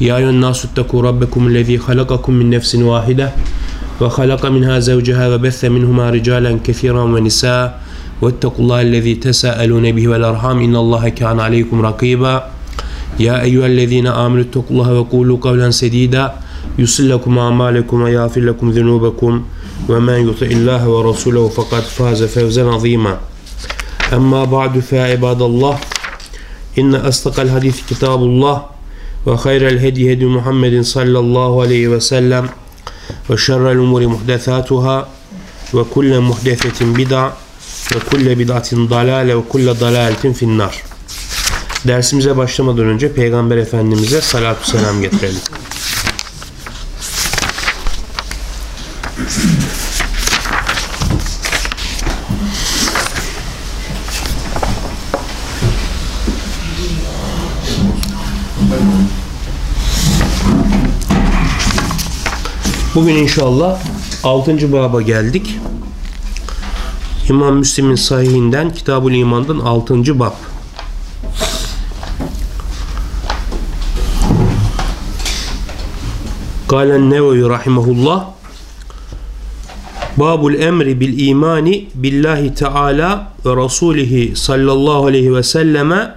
يا أيها الناس اتقوا ربكم الذي خلقكم من نفس واحدة وخلق منها زوجها وبث منهما رجالا كثيرا ونساء واتقوا الله الذي تساءلون به والأرحام إن الله كان عليكم رقيبا. يا أيها الذين آمنوا اتقوا الله وقولوا قولا سديدا. يصل لكم أعمالكم ويغفر لكم ذنوبكم ومن يطع الله ورسوله فقد فاز فوزا عظيما. أما بعد فيا عباد الله إن أصدق الحديث كتاب الله. وخير الهدي هدي محمد صلى الله عليه وسلم وشر الأمور محدثاتها وكل محدثة بدعة وكل بدعة ضلالة وكل ضلالة في النار Dersimize başlamadan önce Peygamber Efendimiz'e salatü selam getirelim. Bugün inşallah 6. baba geldik. İmam Müslim'in sahihinden Kitabul İman'dan 6. bab. Kalen Nevevi rahimahullah Babul emri bil imani billahi teala ve rasulihi sallallahu aleyhi ve selleme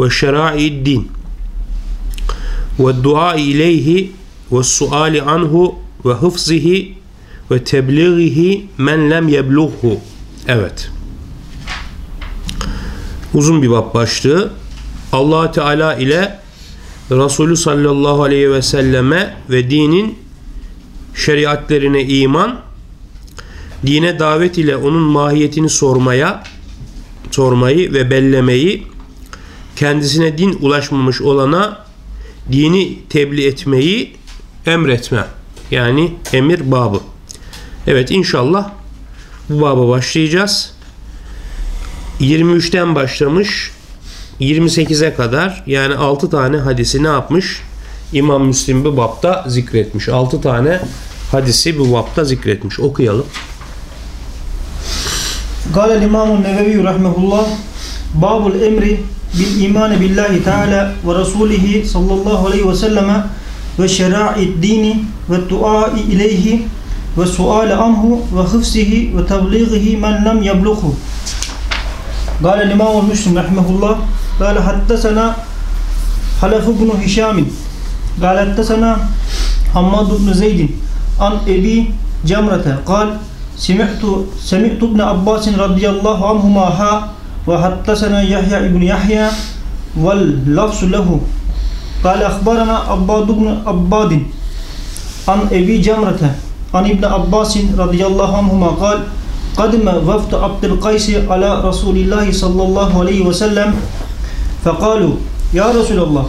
ve şerai din ve dua ileyhi ve suali anhu ve hıfzihi ve tebliğihi men lem yeblughu. Evet. Uzun bir bab başlığı. allah Teala ile Resulü sallallahu aleyhi ve selleme ve dinin şeriatlerine iman, dine davet ile onun mahiyetini sormaya, sormayı ve bellemeyi, kendisine din ulaşmamış olana dini tebliğ etmeyi emretme. Yani emir babı. Evet inşallah bu baba başlayacağız. 23'ten başlamış 28'e kadar yani 6 tane hadisi ne yapmış? İmam Müslim bu bapta zikretmiş. 6 tane hadisi bu bapta zikretmiş. Okuyalım. Gale İmamun Nevevi rahmetullah Babul emri bil imani billahi teala ve rasulihi sallallahu aleyhi ve selleme وشرائع الدين والدعاء إليه والسؤال عنه وحفظه وتبليغه من لم يبلغه قال الإمام المسلم رحمه الله قال حدثنا حلف بن هشام قال حدثنا حماد بن زيد عن أبي جمرة قال سمعت سمعت ابن عباس رضي الله عنهما ها وحدثنا يحيى بن يحيى واللفظ له قال أخبرنا عباد بن عباد عن أبي جمرة عن ابن عباس رضي الله عنهما قال قدم وفد عبد القيس على رسول الله صلى الله عليه وسلم فقالوا يا رسول الله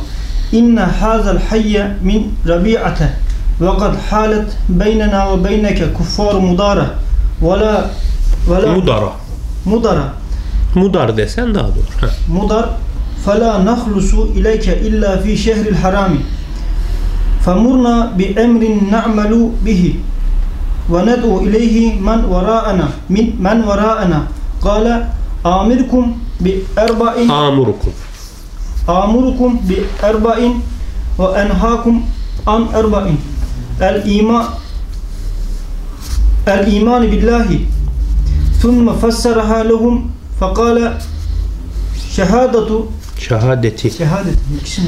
إن هذا الحي من ربيعة وقد حالت بيننا وبينك كفار مدارة ولا ولا Mudara. مدرة Mudar desen daha doğru. Heh. مضر فلا نخلص إليك إلا في شهر الحرام فمرنا بأمر نعمل به وندعو إليه من وراءنا من من وراءنا قال آمركم بأربع Amurukum. آمركم بأربع وأنهاكم عن أربع الإيمان الإيمان بالله ثم فسرها لهم فقال شهادة Şehadeti. Şehadet. ikisini.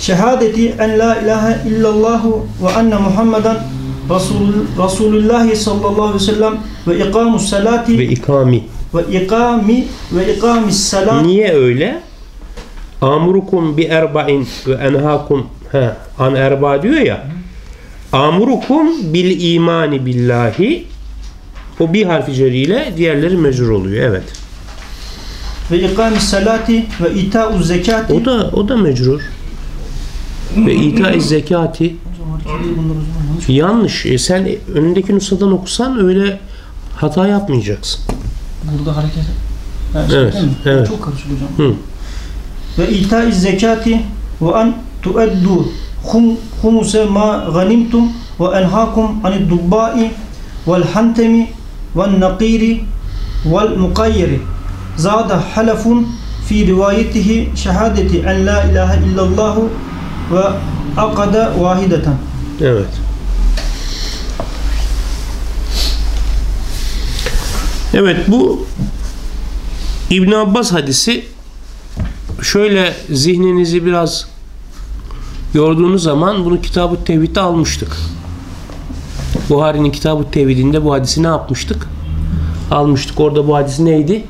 Şehadeti en la ilahe illallah ve enne Muhammeden Resul, Resulullah sallallahu aleyhi ve sellem ve ikamus salati Ve ikami. ve ikami ve ikamis salat Niye öyle? Amurukum bi erba'in ve enhakum he, an erba diyor ya. Amurukum bil imani billahi o bir harfi ceriyle diğerleri mecrur oluyor. Evet. Ve ikamis salati ve ita'uz zekati O da o da mecrur. Ve ita zekati yanlış. E, sen önündeki nüshadan okusan öyle hata yapmayacaksın. Burada hareket. Ha, şey Evet, mi? evet. Çok karışık hocam. Hı. Ve ita'iz zekati ve an tuaddu hum humuse ma ganimtum ve enhakum anid dubbai vel hantemi vel nakiri vel mukayyiri. Zada halafun fi rivayetihi şehadeti en la ilahe illallahu ve akada vahideten. Evet. Evet bu İbn Abbas hadisi şöyle zihninizi biraz yorduğunuz zaman bunu Kitab-ı Tevhid'de almıştık. Buhari'nin Kitab-ı Tevhid'inde bu hadisi ne yapmıştık? Almıştık. Orada bu hadis neydi?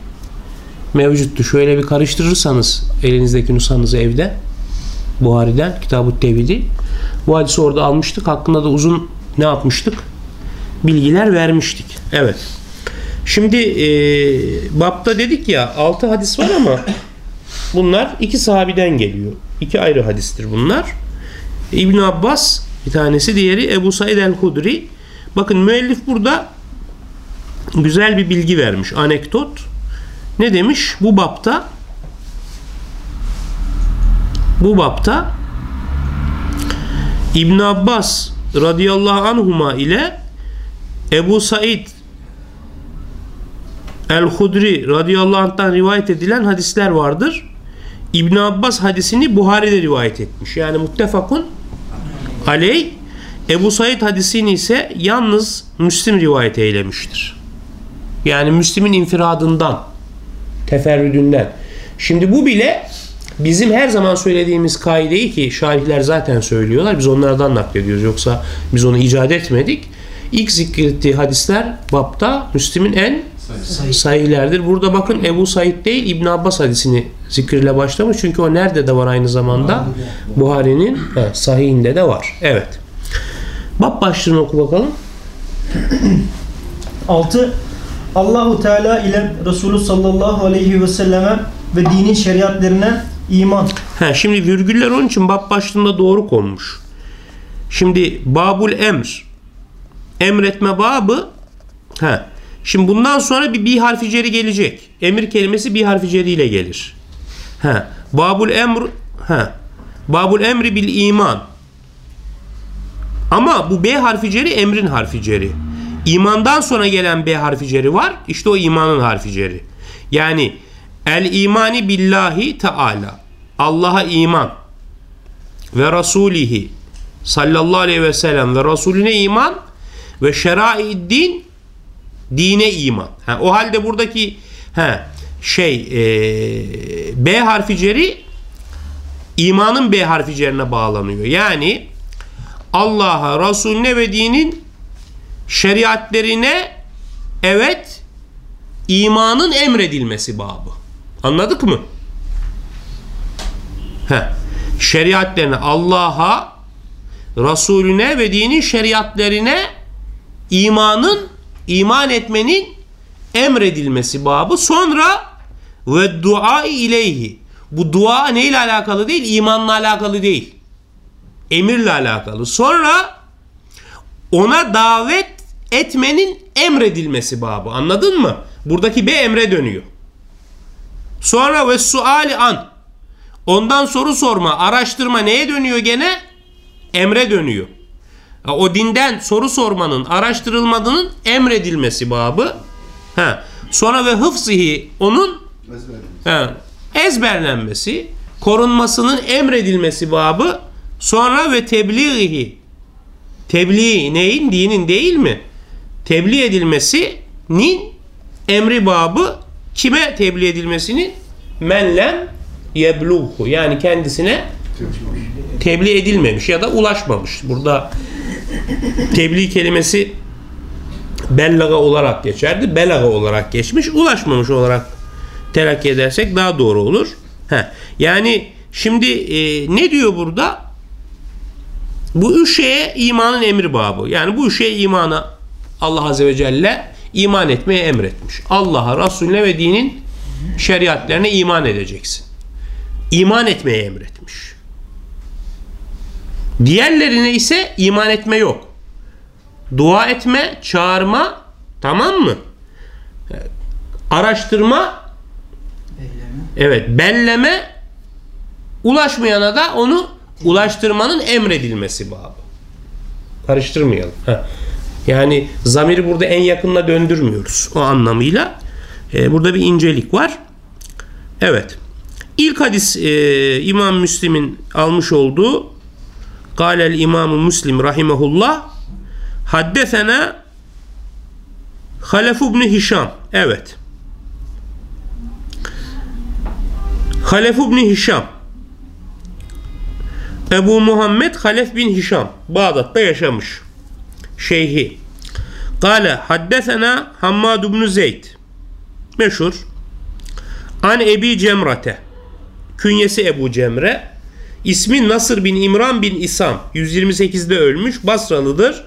Mevcuttu. Şöyle bir karıştırırsanız elinizdeki nusanızı evde Buhari'den Kitab-ı Tevhid'i bu hadisi orada almıştık. Hakkında da uzun ne yapmıştık? Bilgiler vermiştik. Evet. Şimdi e, Bab'da dedik ya 6 hadis var ama bunlar iki sahabiden geliyor. İki ayrı hadistir bunlar. İbn Abbas bir tanesi, diğeri Ebu Said el-Hudri. Bakın müellif burada güzel bir bilgi vermiş. Anekdot. Ne demiş? Bu bapta bu bapta İbn Abbas radıyallahu anhuma ile Ebu Said El-Hudri radıyallahu anh'tan rivayet edilen hadisler vardır. İbn Abbas hadisini Buhari'de rivayet etmiş. Yani muttefakun aleyh. Ebu Said hadisini ise yalnız Müslim rivayet eylemiştir. Yani Müslim'in infiradından, teferrüdünden. Şimdi bu bile bizim her zaman söylediğimiz kaideyi ki şarihler zaten söylüyorlar. Biz onlardan naklediyoruz. Yoksa biz onu icat etmedik. İlk zikrettiği hadisler bapta Müslim'in en sahihlerdir. Burada bakın Ebu Said değil İbn Abbas hadisini zikirle başlamış. Çünkü o nerede de var aynı zamanda? Buhari'nin sahihinde de var. Evet. Bab başlığını oku bakalım. 6. Allahu Teala ile Resulü sallallahu aleyhi ve selleme ve dinin şeriatlerine iman. Ha, şimdi virgüller onun için bab başlığında doğru konmuş. Şimdi babul emr emretme babı ha, şimdi bundan sonra bir bir harfi ceri gelecek. Emir kelimesi bir harfi ceri ile gelir. Ha, babul emr ha, babul emri bil iman ama bu B harfi ceri emrin harfi ceri. İmandan sonra gelen B harfi ceri var. İşte o imanın harfi ceri. Yani el imani billahi teala. Allah'a iman ve Resulihi sallallahu aleyhi ve sellem ve Resulüne iman ve şerai din dine iman. Ha, o halde buradaki ha, şey e, B harfi ceri imanın B harfi cerine bağlanıyor. Yani Allah'a, Resulüne ve dinin şeriatlerine evet imanın emredilmesi babı. Anladık mı? He. Şeriatlerine Allah'a, Resulüne ve dinin şeriatlerine imanın, iman etmenin emredilmesi babı. Sonra ve dua ileyhi. Bu dua neyle alakalı değil? İmanla alakalı değil. Emirle alakalı. Sonra ona davet etmenin emredilmesi babı. Anladın mı? Buradaki bir emre dönüyor. Sonra ve suali an. Ondan soru sorma, araştırma neye dönüyor gene? Emre dönüyor. O dinden soru sormanın, araştırılmadığının emredilmesi babı. Ha. Sonra ve hıfzihi onun ha, ezberlenmesi, korunmasının emredilmesi babı. Sonra ve tebliğihi tebliğ neyin? Dinin değil mi? Tebliğ edilmesinin emri babı kime tebliğ edilmesinin? Menlem yebluhu yani kendisine tebliğ edilmemiş ya da ulaşmamış. Burada tebliğ kelimesi bellaga olarak geçerdi. Belaga olarak geçmiş. Ulaşmamış olarak telakki edersek daha doğru olur. Heh. Yani şimdi e, ne diyor burada? Bu üç şeye imanın emri babı. Yani bu üç şeye imana Allah Azze ve Celle iman etmeye emretmiş. Allah'a, Resulüne ve dinin şeriatlerine iman edeceksin. İman etmeye emretmiş. Diğerlerine ise iman etme yok. Dua etme, çağırma tamam mı? Araştırma evet belleme ulaşmayana da onu ulaştırmanın emredilmesi babı. Karıştırmayalım. Heh. Yani zamiri burada en yakınına döndürmüyoruz o anlamıyla. Ee, burada bir incelik var. Evet. İlk hadis e, İmam Müslim'in almış olduğu Galel İmam-ı Müslim rahimehullah Haddesena Halef ibn Hişam. Evet. Halef ibn Hişam. Ebu Muhammed Halef bin Hişam. Bağdat'ta yaşamış. Şeyhi. Kale haddesena Hammad ibn Zeyd. Meşhur. An Ebi Cemrate. Künyesi Ebu Cemre. İsmi Nasır bin İmran bin İsam. 128'de ölmüş. Basralıdır.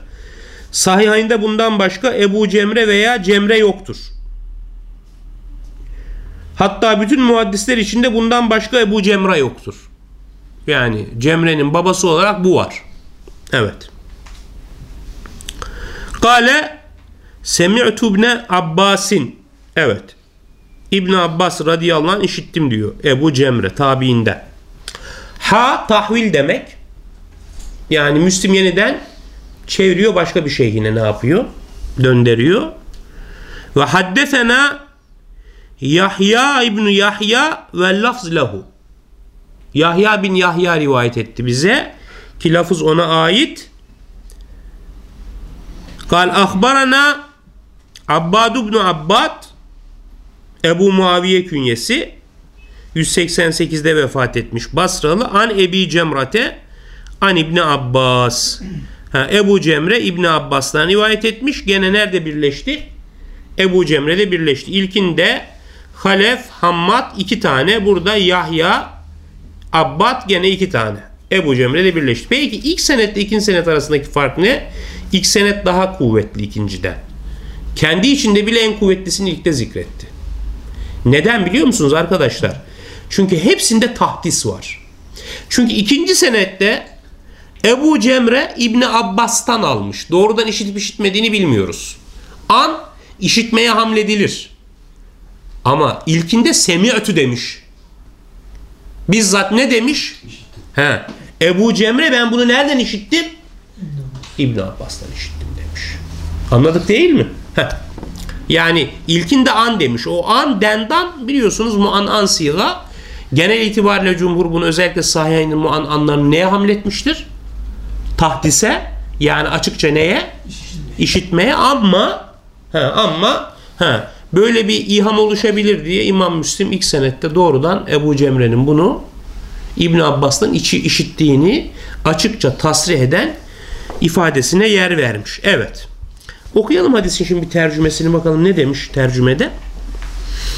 Sahihinde bundan başka Ebu Cemre veya Cemre yoktur. Hatta bütün muhaddisler içinde bundan başka Ebu Cemre yoktur. Yani Cemre'nin babası olarak bu var. Evet. Kale Semi'tu ibne Abbasin. Evet. İbn Abbas radıyallahu anh işittim diyor. Ebu Cemre tabiinden. Ha tahvil demek. Yani Müslim yeniden çeviriyor başka bir şey yine ne yapıyor? Döndürüyor. Ve haddesena Yahya İbni Yahya ve lafz lehu. Yahya bin Yahya rivayet etti bize. Ki lafız ona ait. Kal ahbarana Abbad ibn Abbad Ebu Muaviye künyesi 188'de vefat etmiş Basralı an Ebi Cemrate an İbni Abbas. Ha, Ebu Cemre İbni Abbas'tan rivayet etmiş gene nerede birleşti? Ebu Cemre'de birleşti. İlkinde Halef Hammad iki tane burada Yahya Abbad gene iki tane. Ebu Cemre'de birleşti. Peki ilk senetle ikinci senet arasındaki fark ne İlk senet daha kuvvetli ikinciden kendi içinde bile en kuvvetlisini ilkte zikretti neden biliyor musunuz arkadaşlar? Çünkü hepsinde tahdis var. Çünkü ikinci senette Ebu Cemre İbni Abbas'tan almış. Doğrudan işitip işitmediğini bilmiyoruz. An işitmeye hamledilir. Ama ilkinde semi'tü demiş. Bizzat ne demiş? He. Ebu Cemre ben bunu nereden işittim? İbn Abbas'tan işittim demiş. Anladık değil mi? Heh. Yani ilkinde an demiş. O an dendan biliyorsunuz muan an. Genel itibariyle cumhur bunu özellikle sahihinin muan anlarını neye hamletmiştir? Tahdise yani açıkça neye? İşitmeye ama he, ama he, böyle bir iham oluşabilir diye İmam Müslim ilk senette doğrudan Ebu Cemre'nin bunu İbn Abbas'tan içi işittiğini açıkça tasrih eden ifadesine yer vermiş. Evet. Okuyalım hadisin şimdi bir tercümesini bakalım ne demiş tercümede.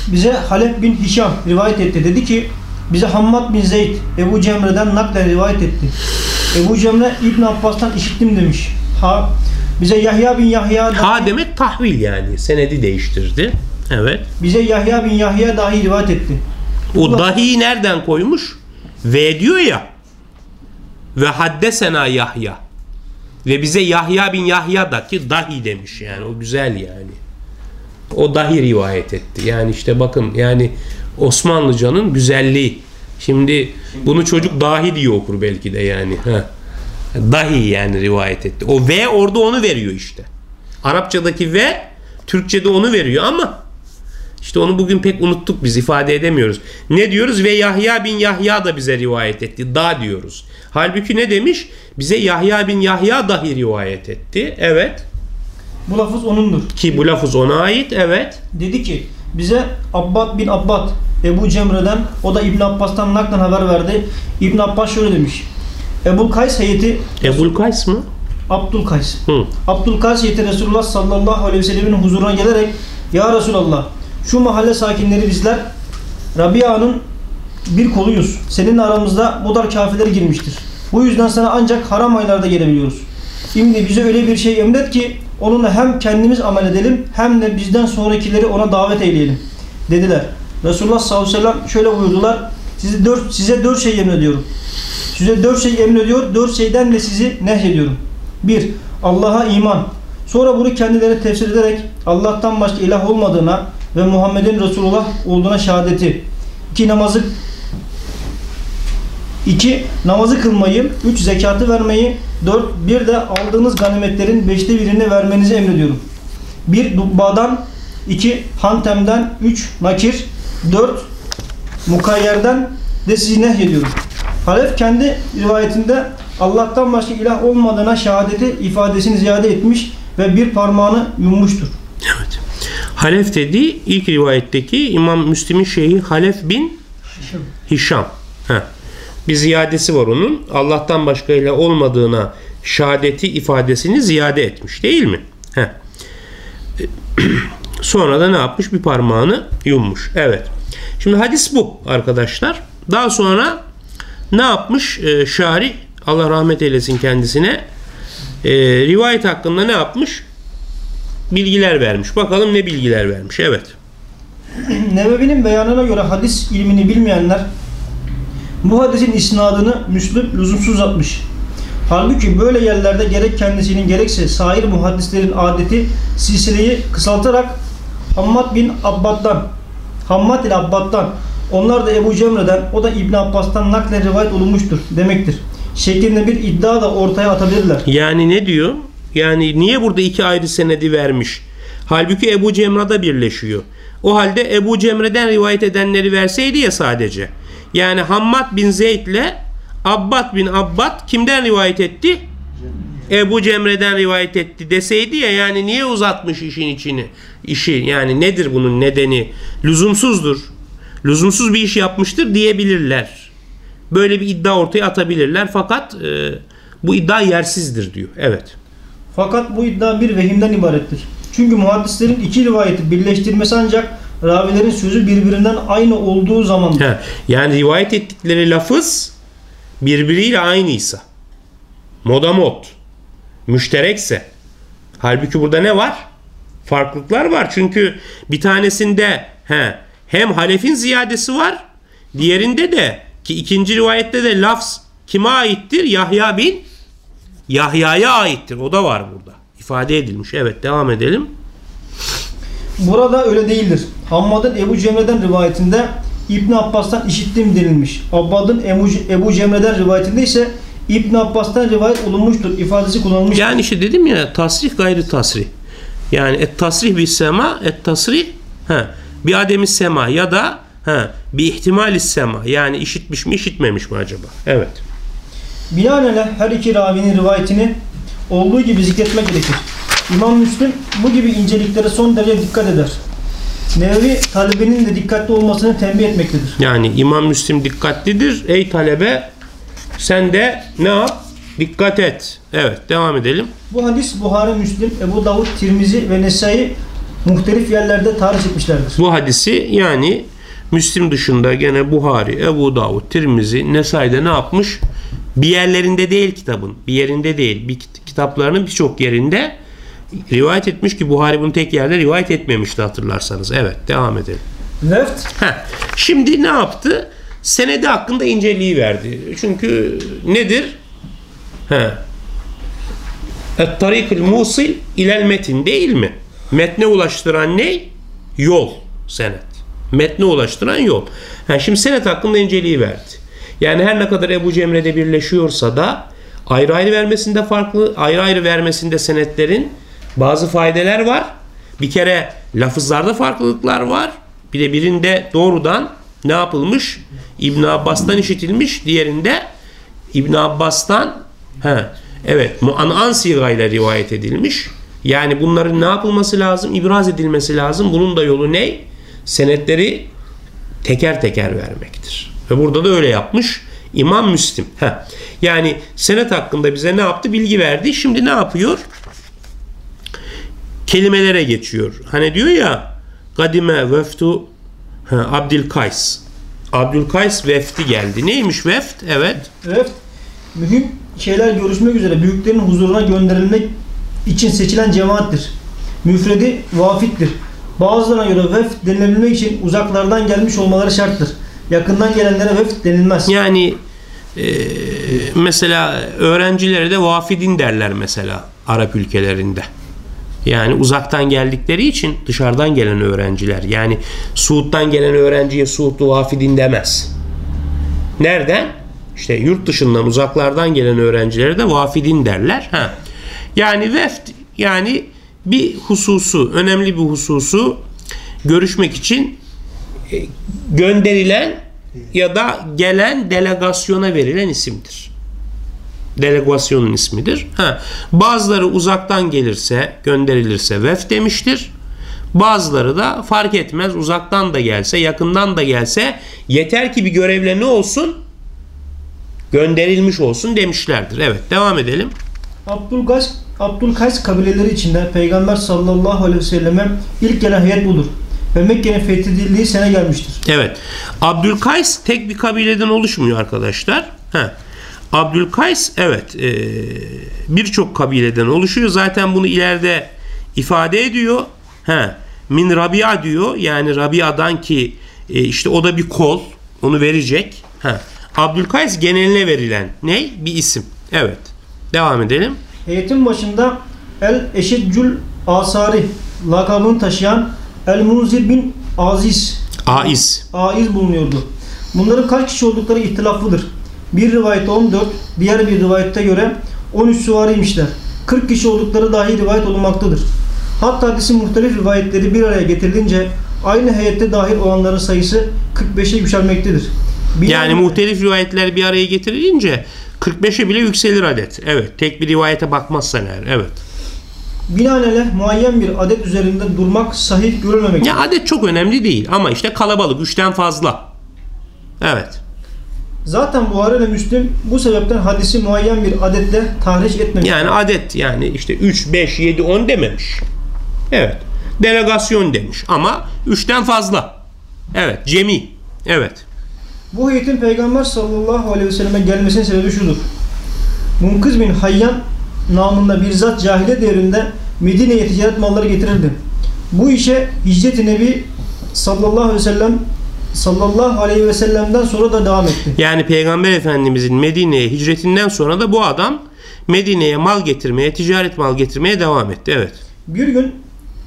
Bize Halep bin Hişam rivayet etti. Dedi ki bize Hammad bin Zeyd Ebu Cemre'den naklen rivayet etti. Ebu Cemre İbn Abbas'tan işittim demiş. Ha bize Yahya bin Yahya Ha demek tahvil yani. Senedi değiştirdi. Evet. bize Yahya bin Yahya dahi rivayet etti. O dahi nereden koymuş? Ve diyor ya. Ve haddesena Yahya. Ve bize Yahya bin Yahya da ki dahi demiş yani. O güzel yani. O dahi rivayet etti. Yani işte bakın yani Osmanlıcanın güzelliği. Şimdi bunu çocuk dahi diye okur belki de yani. Ha. Dahi yani rivayet etti. O ve orada onu veriyor işte. Arapçadaki ve Türkçede onu veriyor ama işte onu bugün pek unuttuk biz ifade edemiyoruz. Ne diyoruz? Ve Yahya bin Yahya da bize rivayet etti. Da diyoruz. Halbuki ne demiş? Bize Yahya bin Yahya dahi rivayet etti. Evet. Bu lafız onundur. Ki bu lafız ona ait. Evet. Dedi ki bize Abbad bin Abbad Ebu Cemre'den o da İbn Abbas'tan naklen haber verdi. İbn Abbas şöyle demiş. Ebu Kays heyeti Ebul Kays mı? Abdülkays. Hı. Abdülkays heyeti Resulullah sallallahu aleyhi ve sellemin huzuruna gelerek Ya Resulallah şu mahalle sakinleri bizler Rabia'nın bir koluyuz. Senin aramızda bu dar kafirler girmiştir. Bu yüzden sana ancak haram aylarda gelebiliyoruz. Şimdi bize öyle bir şey emret ki onunla hem kendimiz amel edelim hem de bizden sonrakileri ona davet eyleyelim. Dediler. Resulullah sallallahu aleyhi ve sellem şöyle buyurdular. Size dört, size dört şey emrediyorum. Size dört şey emrediyor, dört şeyden de sizi nehyediyorum. Bir, Allah'a iman. Sonra bunu kendileri tefsir ederek Allah'tan başka ilah olmadığına ve Muhammed'in Resulullah olduğuna şehadeti. İki, namazı İki, namazı kılmayı. Üç, zekatı vermeyi. Dört, bir de aldığınız ganimetlerin beşte birini vermenizi emrediyorum. Bir, dubbadan. iki hantemden. Üç, nakir. Dört, mukayyerden de sizi nehyediyorum. Halef kendi rivayetinde Allah'tan başka ilah olmadığına şehadeti ifadesini ziyade etmiş ve bir parmağını yummuştur. Halef dediği ilk rivayetteki İmam Müslim'in şeyhi Halef bin Hişam. Heh. Bir ziyadesi var onun. Allah'tan başka ilah olmadığına şehadeti ifadesini ziyade etmiş değil mi? Heh. Sonra da ne yapmış? Bir parmağını yummuş. Evet. Şimdi hadis bu arkadaşlar. Daha sonra ne yapmış? Ee, şari Allah rahmet eylesin kendisine. Ee, rivayet hakkında ne yapmış? Bilgiler vermiş. Bakalım ne bilgiler vermiş. Evet. Nebevi'nin beyanına göre hadis ilmini bilmeyenler bu hadisin isnadını Müslüm lüzumsuz atmış. Halbuki böyle yerlerde gerek kendisinin gerekse sair muhaddislerin adeti silsileyi kısaltarak Hammad bin Abbad'dan Hammad ile Abbad'dan onlar da Ebu Cemre'den o da İbn Abbas'tan naklen rivayet olunmuştur demektir. Şeklinde bir iddia da ortaya atabilirler. Yani ne diyor? Yani niye burada iki ayrı senedi vermiş? Halbuki Ebu Cemre'de birleşiyor. O halde Ebu Cemre'den rivayet edenleri verseydi ya sadece. Yani Hammad bin Zeyd ile Abbad bin Abbad kimden rivayet etti? Ebu Cemre'den rivayet etti deseydi ya yani niye uzatmış işin içini? işi yani nedir bunun nedeni? Lüzumsuzdur. Lüzumsuz bir iş yapmıştır diyebilirler. Böyle bir iddia ortaya atabilirler fakat e, bu iddia yersizdir diyor. Evet. Fakat bu iddia bir vehimden ibarettir. Çünkü muhaddislerin iki rivayeti birleştirmesi ancak ravilerin sözü birbirinden aynı olduğu zaman yani rivayet ettikleri lafız birbiriyle aynıysa modamot müşterekse halbuki burada ne var? Farklılıklar var. Çünkü bir tanesinde he, hem halefin ziyadesi var diğerinde de ki ikinci rivayette de lafz kime aittir? Yahya bin Yahya'ya aittir. O da var burada. İfade edilmiş. Evet devam edelim. Burada öyle değildir. Hammad'ın Ebu Cemre'den rivayetinde İbn Abbas'tan işittim denilmiş. Abbad'ın Ebu, Ebu Cemre'den rivayetinde ise İbn Abbas'tan rivayet olunmuştur ifadesi kullanılmış. Yani işte dedim ya tasrih gayrı tasrih. Yani et tasrih bir sema, et tasrih ha, bir ademi sema ya da ha, bir ihtimali sema. Yani işitmiş mi işitmemiş mi acaba? Evet. Binaenaleyh her iki ravinin rivayetini olduğu gibi zikretmek gerekir. İmam Müslim bu gibi inceliklere son derece dikkat eder. Nevevi talebinin de dikkatli olmasını tembih etmektedir. Yani İmam Müslim dikkatlidir. Ey talebe sen de ne yap? Dikkat et. Evet devam edelim. Bu hadis Buhari, Müslim, Ebu Davud, Tirmizi ve Nesai muhtelif yerlerde tarih etmişlerdir. Bu hadisi yani Müslim dışında gene Buhari, Ebu Davud, Tirmizi, Nesai'de ne yapmış? Bir yerlerinde değil kitabın. Bir yerinde değil. Bir kit- kitaplarının birçok yerinde rivayet etmiş ki Buhari bunu tek yerde rivayet etmemişti hatırlarsanız. Evet devam edelim. Left, Heh, Şimdi ne yaptı? Senedi hakkında inceliği verdi. Çünkü nedir? He. Et-tarikul musil ilel metin değil mi? Metne ulaştıran ne? Yol. Senet. Metne ulaştıran yol. Ha, şimdi senet hakkında inceliği verdi. Yani her ne kadar Ebu Cemre'de birleşiyorsa da ayrı ayrı vermesinde farklı, ayrı ayrı vermesinde senetlerin bazı faydeler var. Bir kere lafızlarda farklılıklar var. Bir de birinde doğrudan ne yapılmış? İbn Abbas'tan işitilmiş. Diğerinde İbn Abbas'tan he, evet muan'an sigayla rivayet edilmiş. Yani bunların ne yapılması lazım? İbraz edilmesi lazım. Bunun da yolu ne? Senetleri teker teker vermektir. Ve burada da öyle yapmış. İmam Müslim. Heh. Yani senet hakkında bize ne yaptı? Bilgi verdi. Şimdi ne yapıyor? Kelimelere geçiyor. Hani diyor ya Kadime veftu ha, Abdülkays. Abdülkays vefti geldi. Neymiş veft? Evet. left mühim şeyler görüşmek üzere büyüklerin huzuruna gönderilmek için seçilen cemaattir. Müfredi vafittir. Bazılarına göre veft denilebilmek için uzaklardan gelmiş olmaları şarttır. Yakından gelenlere veft denilmez. Yani e, mesela öğrencilere de vafidin derler mesela Arap ülkelerinde. Yani uzaktan geldikleri için dışarıdan gelen öğrenciler. Yani Suud'dan gelen öğrenciye Suudlu vafidin demez. Nereden? İşte yurt dışından uzaklardan gelen öğrencilere de vafidin derler. Ha. Yani veft yani bir hususu, önemli bir hususu görüşmek için gönderilen ya da gelen delegasyona verilen isimdir. Delegasyonun ismidir. Ha. Bazıları uzaktan gelirse, gönderilirse vef demiştir. Bazıları da fark etmez uzaktan da gelse, yakından da gelse yeter ki bir görevle ne olsun? Gönderilmiş olsun demişlerdir. Evet, devam edelim. Abdülkays, Abdülkays kabileleri içinde Peygamber sallallahu aleyhi ve selleme ilk gelen heyet budur. Ve Mekke'nin fethedildiği sene gelmiştir. Evet. Abdülkays tek bir kabileden oluşmuyor arkadaşlar. Ha. Abdülkays evet e, birçok kabileden oluşuyor. Zaten bunu ileride ifade ediyor. Ha. Min Rabia diyor. Yani Rabia'dan ki e, işte o da bir kol. Onu verecek. Ha. Abdülkays geneline verilen ne? Bir isim. Evet. Devam edelim. Heyetin başında El Eşeccül Asari lakabını taşıyan El Munzir bin Aziz Aiz. Aiz bulunuyordu. Bunların kaç kişi oldukları ihtilaflıdır. Bir rivayette 14, diğer bir rivayette göre 13 süvariymişler. 40 kişi oldukları dahi rivayet olunmaktadır. Hatta hadisin muhtelif rivayetleri bir araya getirilince aynı heyette dahil olanların sayısı 45'e yükselmektedir. Bir Yani muhtelif rivayetler bir araya getirilince 45'e bile yükselir adet. Evet. Tek bir rivayete bakmazsan eğer. Evet. Binaenaleyh muayyen bir adet üzerinde durmak sahih görülmemektedir. Ya adet çok önemli değil ama işte kalabalık. Üçten fazla. Evet. Zaten Buhari ile Müslim bu sebepten hadisi muayyen bir adetle tahriş etmemiş. Yani adet yani işte 3, 5, 7, 10 dememiş. Evet. Delegasyon demiş ama üçten fazla. Evet. Cemi. Evet. Bu heyetin Peygamber sallallahu aleyhi ve selleme gelmesinin sebebi şudur. Munkız bin Hayyan namında bir zat cahiliye devrinde Medine'ye ticaret malları getirirdi. Bu işe Hicret-i Nebi sallallahu aleyhi ve sellem sallallahu aleyhi ve sellem'den sonra da devam etti. Yani Peygamber Efendimizin Medine'ye hicretinden sonra da bu adam Medine'ye mal getirmeye, ticaret mal getirmeye devam etti. Evet. Bir gün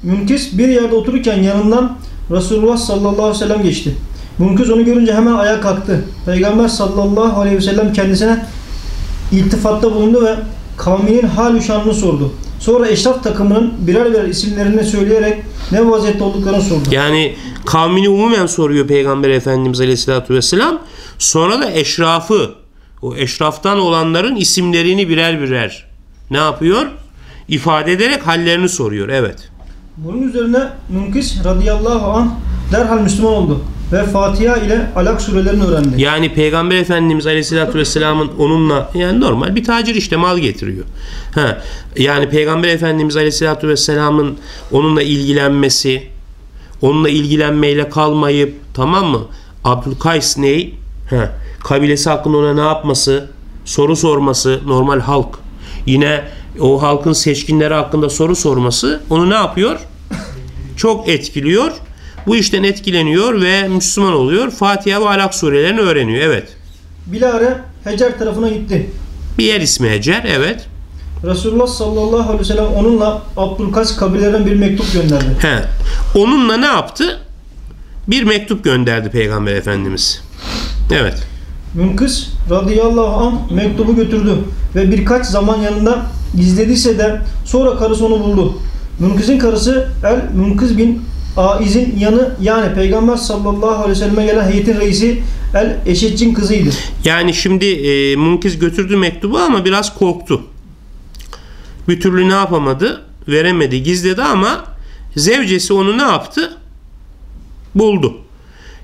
Münkis bir yerde otururken yanından Resulullah sallallahu aleyhi ve sellem geçti. Münkis onu görünce hemen ayağa kalktı. Peygamber sallallahu aleyhi ve sellem kendisine iltifatta bulundu ve kavminin hal şanını sordu. Sonra eşraf takımının birer birer isimlerini söyleyerek ne vaziyette olduklarını sordu. Yani kavmini umumen soruyor Peygamber Efendimiz Aleyhisselatü Vesselam. Sonra da eşrafı, o eşraftan olanların isimlerini birer birer ne yapıyor? İfade ederek hallerini soruyor. Evet. Bunun üzerine Münkis radıyallahu anh derhal Müslüman oldu ve Fatiha ile Alak surelerini öğrendi. Yani Peygamber Efendimiz Aleyhisselatü Vesselam'ın onunla yani normal bir tacir işte mal getiriyor. Ha, yani Peygamber Efendimiz Aleyhisselatü Vesselam'ın onunla ilgilenmesi, onunla ilgilenmeyle kalmayıp tamam mı? Abdülkays ney? Ha, kabilesi hakkında ona ne yapması? Soru sorması normal halk. Yine o halkın seçkinleri hakkında soru sorması onu ne yapıyor? Çok etkiliyor. Bu işten etkileniyor ve Müslüman oluyor. Fatiha ve Alak surelerini öğreniyor. Evet. Bilare Hecer tarafına gitti. Bir yer ismi Hecer. Evet. Resulullah sallallahu aleyhi ve sellem onunla Abdülkays kabilelerinden bir mektup gönderdi. He. Onunla ne yaptı? Bir mektup gönderdi Peygamber Efendimiz. Evet. Münkıs radıyallahu anh mektubu götürdü ve birkaç zaman yanında gizlediyse de sonra karısı onu buldu. Münkız'ın karısı El Münkız bin Aiz'in yanı yani Peygamber sallallahu aleyhi ve selleme gelen heyetin reisi El Eşetçin kızıydı. Yani şimdi e, Munkiz götürdü mektubu ama biraz korktu. Bir türlü ne yapamadı? Veremedi, gizledi ama zevcesi onu ne yaptı? Buldu.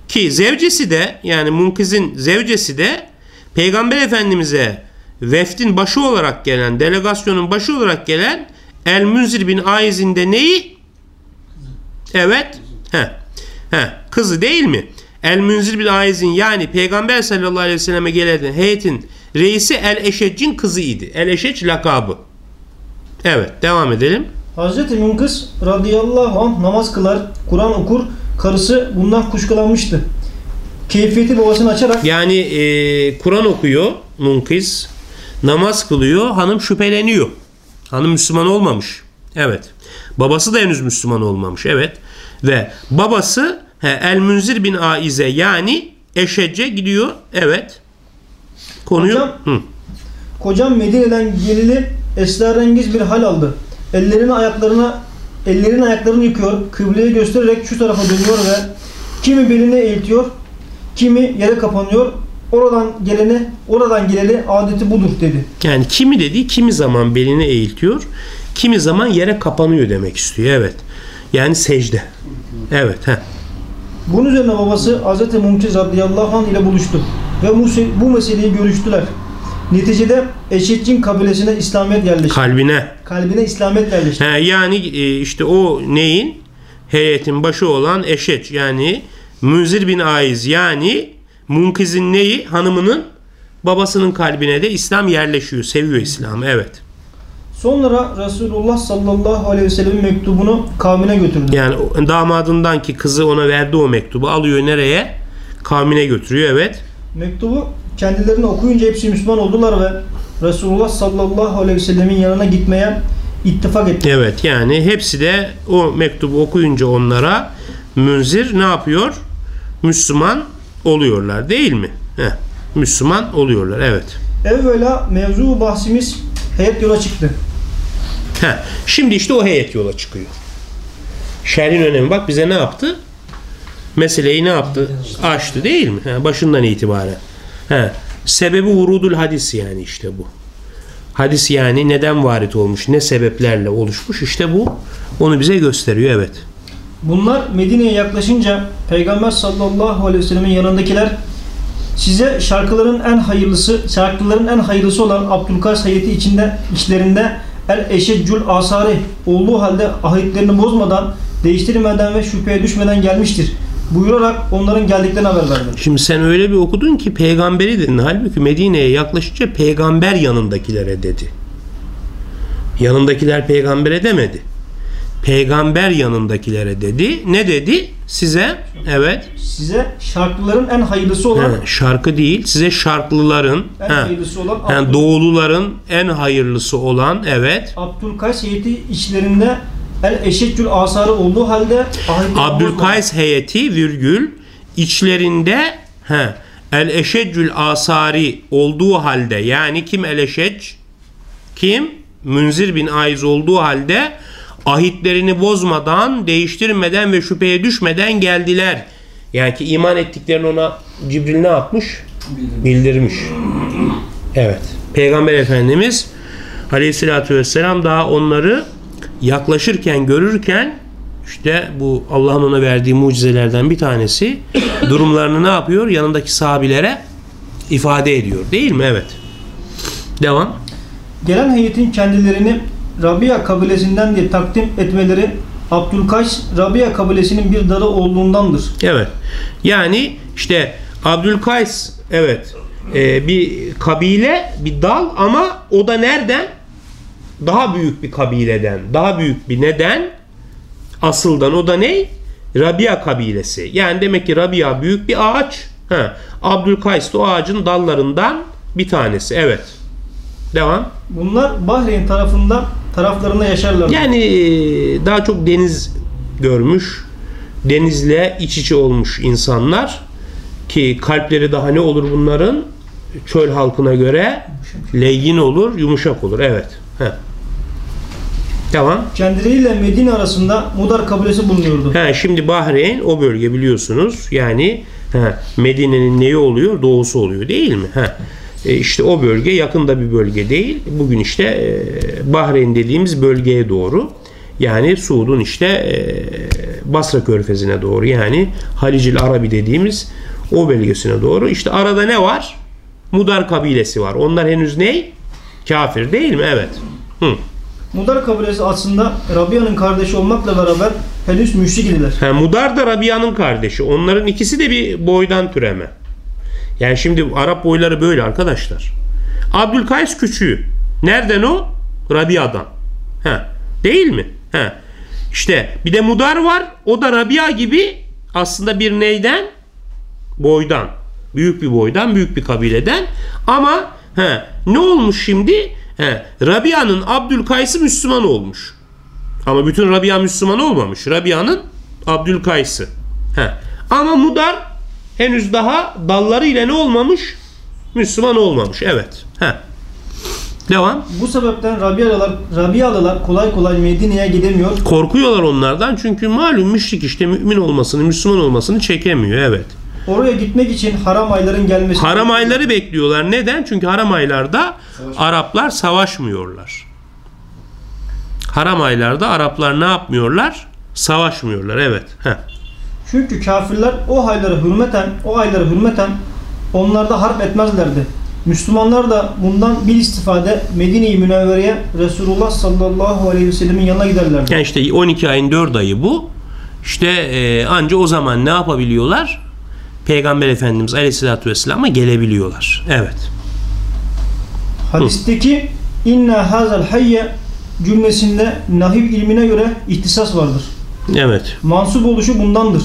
Ki zevcesi de yani Munkiz'in zevcesi de Peygamber Efendimiz'e veftin başı olarak gelen, delegasyonun başı olarak gelen El Münzir bin Aiz'in de neyi? Evet. He. He. Kızı değil mi? El Münzir bin Aiz'in yani Peygamber sallallahu aleyhi ve selleme gelen heyetin reisi El Eşeccin kızı idi. El Eşec lakabı. Evet. Devam edelim. Hazreti Münkız radıyallahu anh namaz kılar, Kur'an okur, karısı bundan kuşkulanmıştı. Keyfiyeti babasını açarak Yani e, Kur'an okuyor. munkiz namaz kılıyor. Hanım şüpheleniyor. Hanım Müslüman olmamış. Evet. Babası da henüz Müslüman olmamış. Evet. Ve babası he, El Münzir bin Aize yani Eşecce gidiyor. Evet. Konuyu Hocam, Hı. Kocam Medine'den gelili esrarengiz bir hal aldı. Ellerini ayaklarına ellerini ayaklarını yıkıyor. Kıbleye göstererek şu tarafa dönüyor ve kimi beline eğitiyor, kimi yere kapanıyor. Oradan geleni, oradan geleni adeti budur dedi. Yani kimi dediği kimi zaman belini eğiltiyor, kimi zaman yere kapanıyor demek istiyor. Evet. Yani secde. Evet. Heh. Bunun üzerine babası Hz. Mumtiz radıyallahu anh ile buluştu ve bu, meseleyi görüştüler. Neticede Eşitçin kabilesine İslamiyet yerleşti. Kalbine. Kalbine İslamiyet yerleşti. He, yani e, işte o neyin? Heyetin başı olan eşeç yani Münzir bin Aiz yani Munkiz'in neyi? Hanımının babasının kalbine de İslam yerleşiyor. Seviyor İslam'ı. Evet. Sonra Resulullah sallallahu aleyhi ve sellem'in mektubunu kavmine götürdü. Yani damadından ki kızı ona verdi o mektubu alıyor nereye? Kavmine götürüyor. Evet. Mektubu kendilerine okuyunca hepsi Müslüman oldular ve Resulullah sallallahu aleyhi ve sellemin yanına gitmeye ittifak etti. Evet yani hepsi de o mektubu okuyunca onlara Münzir ne yapıyor? Müslüman oluyorlar değil mi? Heh, Müslüman oluyorlar evet. Evvela mevzu bahsimiz heyet yola çıktı. Heh, şimdi işte o heyet yola çıkıyor. Şerhin önemi bak bize ne yaptı? Meseleyi ne yaptı? Açtı değil mi? Başından itibaren. Ha, sebebi vurudul hadis yani işte bu. Hadis yani neden varit olmuş, ne sebeplerle oluşmuş işte bu. Onu bize gösteriyor evet. Bunlar Medine'ye yaklaşınca Peygamber sallallahu aleyhi ve sellemin yanındakiler size şarkıların en hayırlısı, şarkıların en hayırlısı olan Abdülkays heyeti içinde içlerinde El Eşeccül Asari olduğu halde ahitlerini bozmadan, değiştirmeden ve şüpheye düşmeden gelmiştir. Buyurarak onların geldiklerini haber verdi. Şimdi sen öyle bir okudun ki peygamberi dedin. Halbuki Medine'ye yaklaşınca peygamber yanındakilere dedi. Yanındakiler peygambere demedi. Peygamber yanındakilere dedi. Ne dedi? Size evet. Size şarkıların en hayırlısı olan Ha, şarkı değil. Size şarklıların, en ha, hayırlısı olan yani Abdül- doğuluların en hayırlısı olan evet. Abdülkays heyeti içlerinde El Eşeccül Asari olduğu halde Abdülkays heyeti virgül içlerinde he, el eşeccül asari olduğu halde yani kim el eşecc kim Münzir bin Aiz olduğu halde ahitlerini bozmadan değiştirmeden ve şüpheye düşmeden geldiler. Yani ki iman ettiklerini ona Cibril ne yapmış? Bildirmiş. Evet. Peygamber Efendimiz Aleyhisselatü Vesselam daha onları yaklaşırken görürken işte bu Allah'ın ona verdiği mucizelerden bir tanesi durumlarını ne yapıyor? Yanındaki sahabilere ifade ediyor. Değil mi? Evet. Devam. Gelen heyetin kendilerini Rabia kabilesinden diye takdim etmeleri Abdülkays Rabia kabilesinin bir dalı olduğundandır. Evet. Yani işte Abdülkays evet e, bir kabile bir dal ama o da nereden? Daha büyük bir kabileden. Daha büyük bir neden? Asıldan o da ne? Rabia kabilesi. Yani demek ki Rabia büyük bir ağaç. Ha. Abdülkays da o ağacın dallarından bir tanesi. Evet. Devam. Bunlar Bahreyn tarafında taraflarında yaşarlar. Yani e, daha çok deniz görmüş, denizle iç içe olmuş insanlar ki kalpleri daha ne olur bunların? Çöl halkına göre leyyin olur, yumuşak olur. Evet. Heh. Tamam. Kendileriyle Medine arasında Mudar kabilesi bulunuyordu. Ha, şimdi Bahreyn o bölge biliyorsunuz. Yani ha, Medine'nin neyi oluyor? Doğusu oluyor değil mi? Ha. E işte o bölge yakında bir bölge değil. Bugün işte e, Bahreyn dediğimiz bölgeye doğru. Yani Suud'un işte e, Basra Körfezi'ne doğru yani Halicil Arabi dediğimiz o bölgesine doğru. İşte arada ne var? Mudar kabilesi var. Onlar henüz ne? Kafir değil mi? Evet. Hı. Mudar kabilesi aslında Rabia'nın kardeşi olmakla beraber henüz müşrik idiler. Ha, Mudar da Rabia'nın kardeşi. Onların ikisi de bir boydan türeme. Yani şimdi Arap boyları böyle arkadaşlar. Abdülkays küçüğü. Nereden o? Rabia'dan. Ha, değil mi? Ha. İşte bir de Mudar var. O da Rabia gibi aslında bir neyden? Boydan. Büyük bir boydan, büyük bir kabileden. Ama He, ne olmuş şimdi? He, Rabia'nın Abdülkays'ı Müslüman olmuş. Ama bütün Rabia Müslüman olmamış. Rabia'nın Abdülkays'ı. He. Ama Mudar henüz daha dallarıyla ne olmamış? Müslüman olmamış. Evet. He. Devam. Bu sebepten Rabialılar, Rabialılar kolay kolay Medine'ye gidemiyor. Korkuyorlar onlardan çünkü malum müşrik işte mümin olmasını, Müslüman olmasını çekemiyor. Evet. Oraya gitmek için haram ayların gelmesi. Haram ayları bekliyorlar. Neden? Çünkü haram aylarda Araplar savaşmıyorlar. Haram aylarda Araplar ne yapmıyorlar? Savaşmıyorlar. Evet. Heh. Çünkü kafirler o aylara hürmeten, o aylara hürmeten onlarda harp etmezlerdi. Müslümanlar da bundan bir istifade Medine-i Münevvere'ye Resulullah sallallahu aleyhi ve sellemin yanına giderlerdi. Yani işte 12 ayın 4 ayı bu. İşte e, anca o zaman ne yapabiliyorlar? Peygamber Efendimiz Aleyhisselatü Vesselam'a gelebiliyorlar. Evet. Hadisteki inna hazal hayye cümlesinde nahiv ilmine göre ihtisas vardır. Evet. Mansup oluşu bundandır.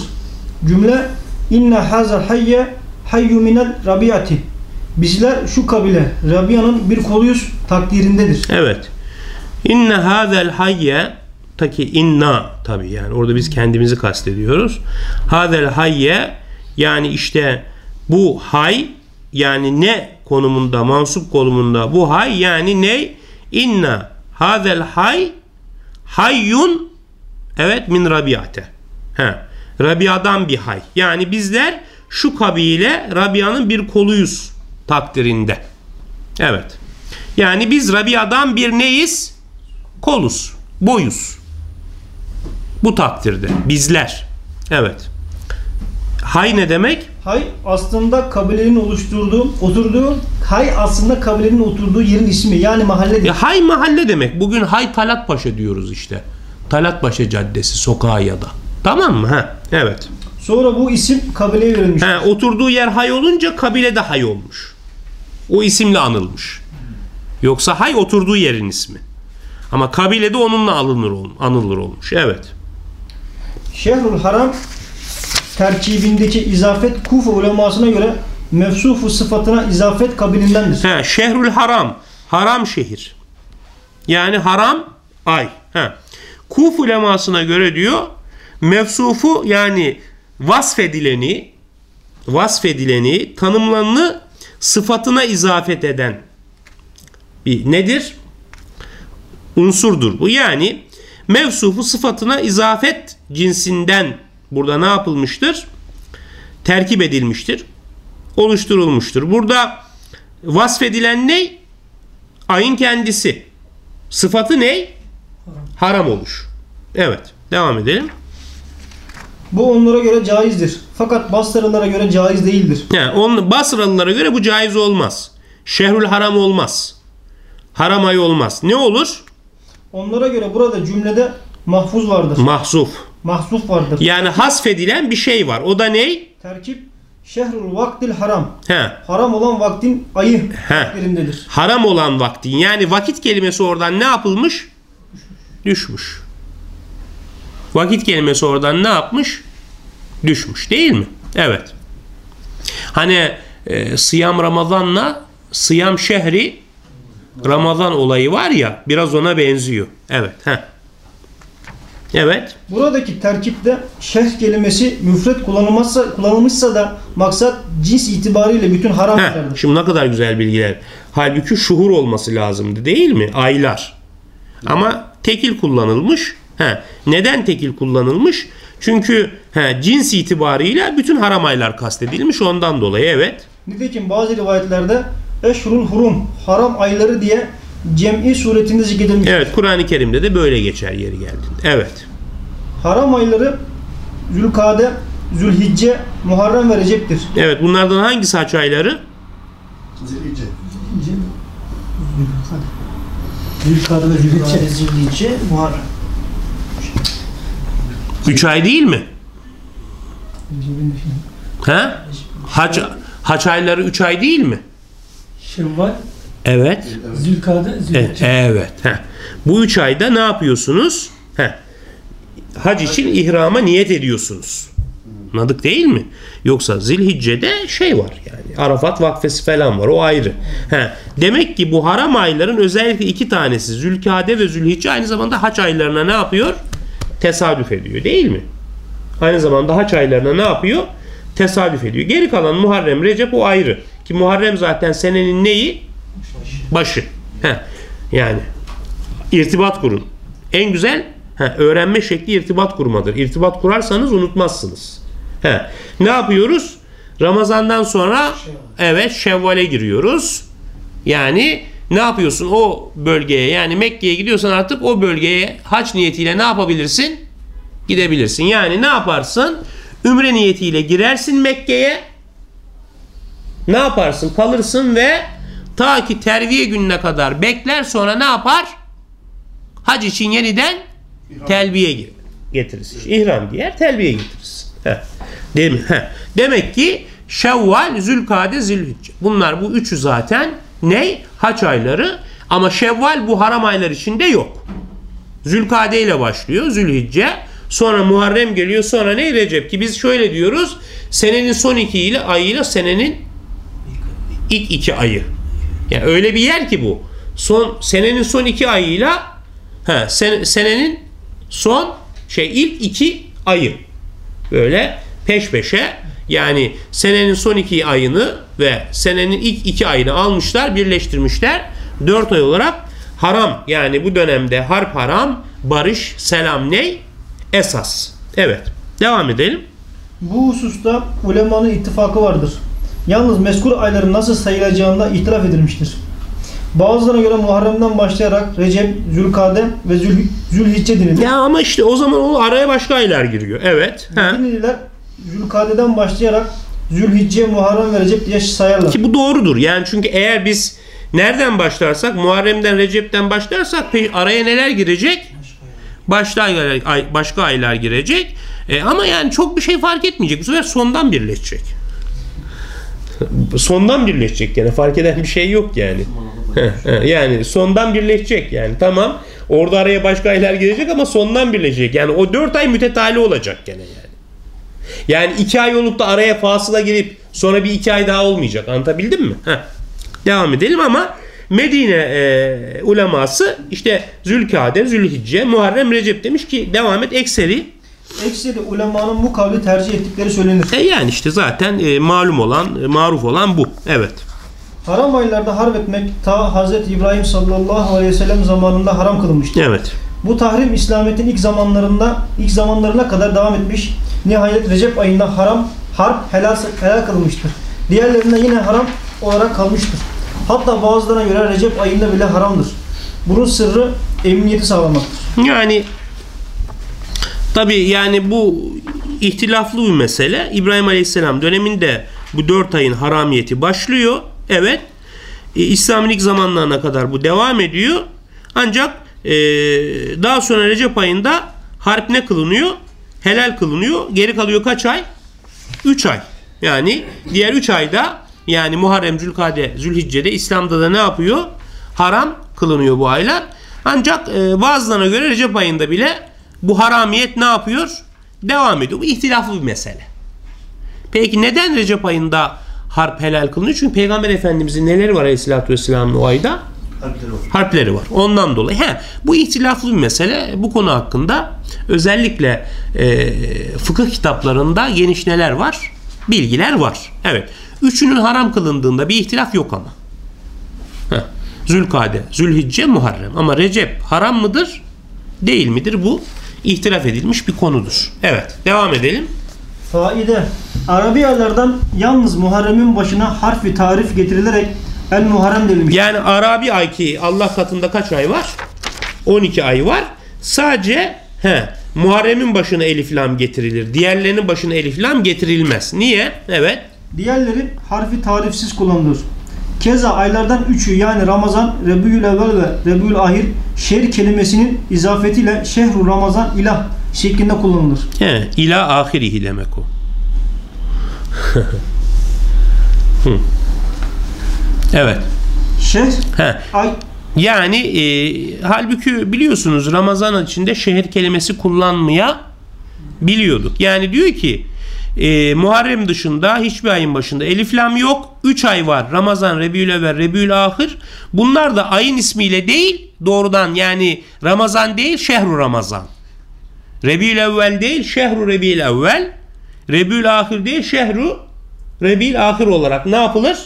Cümle inna hazal hayye hayyu minel rabiati. Bizler şu kabile Rabia'nın bir koluyuz takdirindedir. Evet. İnne hazel hayye ta ki inna tabi yani orada biz kendimizi kastediyoruz. Hazel hayye yani işte bu hay yani ne konumunda mansup konumunda bu hay yani ne? İnna hazel hay hayyun evet min rabiate. He. Rabia'dan bir hay. Yani bizler şu kabile Rabia'nın bir koluyuz takdirinde. Evet. Yani biz Rabia'dan bir neyiz? Koluz. Boyuz. Bu takdirde. Bizler. Evet. Hay ne demek? Hay aslında kabilenin oluşturduğu, oturduğu, hay aslında kabilenin oturduğu yerin ismi yani mahalledir. Ya hay mahalle demek. Bugün Hay Talatpaşa diyoruz işte. Talatpaşa Caddesi sokağı ya da. Tamam mı? Ha, evet. Sonra bu isim kabileye verilmiş. Ha, oturduğu yer hay olunca kabile de hay olmuş. O isimle anılmış. Yoksa hay oturduğu yerin ismi. Ama kabile de onunla alınır, anılır olmuş. Evet. Şehrul Haram terkibindeki izafet Kufa ulemasına göre mevsufu sıfatına izafet kabilindendir. Ha, şehrül haram. Haram şehir. Yani haram ay. Ha. Kuf ulemasına göre diyor mevsufu yani vasfedileni vasfedileni tanımlanını sıfatına izafet eden bir nedir? Unsurdur bu. Yani mevsufu sıfatına izafet cinsinden burada ne yapılmıştır? Terkip edilmiştir. Oluşturulmuştur. Burada vasfedilen ne? Ayın kendisi. Sıfatı ne? Haram oluş. Evet. Devam edelim. Bu onlara göre caizdir. Fakat Basralılara göre caiz değildir. Yani on, Basralılara göre bu caiz olmaz. Şehrül haram olmaz. Haram ayı olmaz. Ne olur? Onlara göre burada cümlede mahfuz vardır. Mahzuf. Mahsuf vardır. Yani hasfedilen bir şey var. O da ne? Terkip şehrul vaktil haram. He. Haram olan vaktin ayı He. yerindedir. Haram olan vaktin. Yani vakit kelimesi oradan ne yapılmış? Düşmüş. Vakit kelimesi oradan ne yapmış? Düşmüş değil mi? Evet. Hani e, sıyam Ramazan'la sıyam şehri Ramazan olayı var ya biraz ona benziyor. Evet. Heh. Evet. Buradaki terkipte şerh kelimesi müfret kullanılmazsa, kullanılmışsa da maksat cins itibariyle bütün haram Heh, şimdi ne kadar güzel bilgiler. Halbuki şuhur olması lazımdı değil mi? Aylar. Ama tekil kullanılmış. He, neden tekil kullanılmış? Çünkü he, cins itibarıyla bütün haram aylar kastedilmiş ondan dolayı evet. Nitekim bazı rivayetlerde eşrul hurum haram ayları diye cem'i suretinde zikredilmiş. Evet Kur'an-ı Kerim'de de böyle geçer yeri geldiğinde. Evet. Haram ayları Zülkade, Zülhicce, Muharrem ve Recep'tir. Evet bunlardan hangisi haç ayları? Zilhicce. Zülkade ve Zülhicce. Zülhicce, Muharrem. Üç ay değil mi? He? Haç, haç ayları üç ay değil mi? Şevval, Evet. Zülkade, E- Zülhicce. Evet. heh. Bu üç ayda ne yapıyorsunuz? Heh. Hac için ihrama niyet ediyorsunuz. Anladık değil mi? Yoksa Zilhicce'de şey var yani Arafat vakfesi falan var o ayrı. He. Demek ki bu haram ayların özellikle iki tanesi Zülkade ve Zülhicce aynı zamanda haç aylarına ne yapıyor? Tesadüf ediyor değil mi? Aynı zamanda haç aylarına ne yapıyor? Tesadüf ediyor. Geri kalan Muharrem, Recep o ayrı. Ki Muharrem zaten senenin neyi? Başı. Heh. Yani irtibat kurun. En güzel he, öğrenme şekli irtibat kurmadır. İrtibat kurarsanız unutmazsınız. He. Ne yapıyoruz? Ramazandan sonra evet Şevval'e giriyoruz. Yani ne yapıyorsun o bölgeye yani Mekke'ye gidiyorsan artık o bölgeye hac niyetiyle ne yapabilirsin? Gidebilirsin. Yani ne yaparsın? Ümre niyetiyle girersin Mekke'ye. Ne yaparsın? Kalırsın ve ta ki terviye gününe kadar bekler sonra ne yapar? Hac için yeniden telbiye gir- getirirsin. İhram giyer, telbiye getirirsin. Heh. Değil mi? Heh. Demek ki Şevval, Zülkade, Zilhicce. Bunlar bu üçü zaten ne? Haç ayları. Ama Şevval bu haram aylar içinde yok. Zülkade ile başlıyor. Zülhicce. Sonra Muharrem geliyor. Sonra ne? Recep ki biz şöyle diyoruz. Senenin son iki ile ayıyla senenin ilk iki ayı. Yani öyle bir yer ki bu. Son senenin son iki ayıyla ha, sen, senenin son şey ilk iki ayı. Böyle peş peşe yani senenin son iki ayını ve senenin ilk iki ayını almışlar, birleştirmişler. Dört ay olarak haram yani bu dönemde harp haram, barış, selam ney? Esas. Evet. Devam edelim. Bu hususta ulemanın ittifakı vardır. Yalnız mezkur ayların nasıl sayılacağında ihtilaf edilmiştir. Bazılarına göre Muharrem'den başlayarak Recep, Zülkade ve Zül, Zülhicce denilir. Ya ama işte o zaman o araya başka aylar giriyor. Evet. Ha. Zülkade'den başlayarak Zülhicce, Muharrem ve Recep diye sayarlar. Ki bu doğrudur. Yani çünkü eğer biz nereden başlarsak Muharrem'den Recep'ten başlarsak araya neler girecek? Başka aylar, ay- başka aylar girecek. E, ama yani çok bir şey fark etmeyecek. Bu sefer sondan birleşecek. sondan birleşecek yani fark eden bir şey yok yani. yani sondan birleşecek yani tamam. Orada araya başka aylar girecek ama sondan birleşecek. Yani o dört ay mütetali olacak gene yani. Yani iki ay olup da araya fasıla girip sonra bir iki ay daha olmayacak. Anlatabildim mi? Heh. Devam edelim ama Medine e, uleması işte Zülkade, Zülhicce, Muharrem, Recep demiş ki devam et ekseri. Ekseri ulemanın bu kavli tercih ettikleri söylenir. E yani işte zaten e, malum olan, e, maruf olan bu. Evet. Haram aylarda harp etmek ta Hz. İbrahim sallallahu aleyhi ve sellem zamanında haram kılınmıştır. Evet. Bu tahrim İslamiyet'in ilk zamanlarında ilk zamanlarına kadar devam etmiş. Nihayet Recep ayında haram harp helal, helal kılınmıştır. Diğerlerinde yine haram olarak kalmıştır. Hatta bazılarına göre Recep ayında bile haramdır. Bunun sırrı emniyeti sağlamaktır. Yani tabi yani bu ihtilaflı bir mesele. İbrahim Aleyhisselam döneminde bu dört ayın haramiyeti başlıyor. Evet. E, İslam'ın ilk zamanlarına kadar bu devam ediyor. Ancak e, daha sonra Recep ayında harp ne kılınıyor? Helal kılınıyor. Geri kalıyor kaç ay? 3 ay. Yani diğer 3 ayda yani Muharrem, Zülkade, Zülhicce'de İslam'da da ne yapıyor? Haram kılınıyor bu aylar. Ancak e, bazılarına göre Recep ayında bile bu haramiyet ne yapıyor? Devam ediyor. Bu ihtilaflı bir mesele. Peki neden Recep ayında harp helal kılınıyor? Çünkü Peygamber Efendimizin neleri var Aleyhisselatü Vesselam'ın o ayda? Harpleri var. harpleri var. Ondan dolayı. He, bu ihtilaflı bir mesele. Bu konu hakkında özellikle e, fıkıh kitaplarında geniş neler var? Bilgiler var. Evet. Üçünün haram kılındığında bir ihtilaf yok ama. Heh. Zülkade, Zülhicce, Muharrem. Ama Recep haram mıdır? Değil midir? Bu ihtilaf edilmiş bir konudur. Evet. Devam edelim. Faide Arabi aylardan yalnız Muharrem'in başına harfi tarif getirilerek El Muharrem denilmiş. Yani Arabi ay ki Allah katında kaç ay var? 12 ay var. Sadece he, Muharrem'in başına elif lam getirilir. Diğerlerinin başına elif lam getirilmez. Niye? Evet. Diğerleri harfi tarifsiz kullanılır. Keza aylardan üçü yani Ramazan, Rebiyül Evvel ve Rebiyül Ahir şehir kelimesinin izafetiyle şehru Ramazan ilah şeklinde kullanılır. He, ila ahirihi demek o. Hı. Evet. Şehr, He. ay, Yani e, halbuki biliyorsunuz Ramazan içinde şehir kelimesi kullanmaya biliyorduk. Yani diyor ki e, Muharrem dışında hiçbir ayın başında elif lam yok. 3 ay var. Ramazan, Rebiülevvel, Rebiülahir. Bunlar da ayın ismiyle değil doğrudan yani Ramazan değil Şehru Ramazan. Rebiülevvel değil Şehru Rebiülevvel. Rebiülahir değil Şehru Rebiülahir olarak ne yapılır?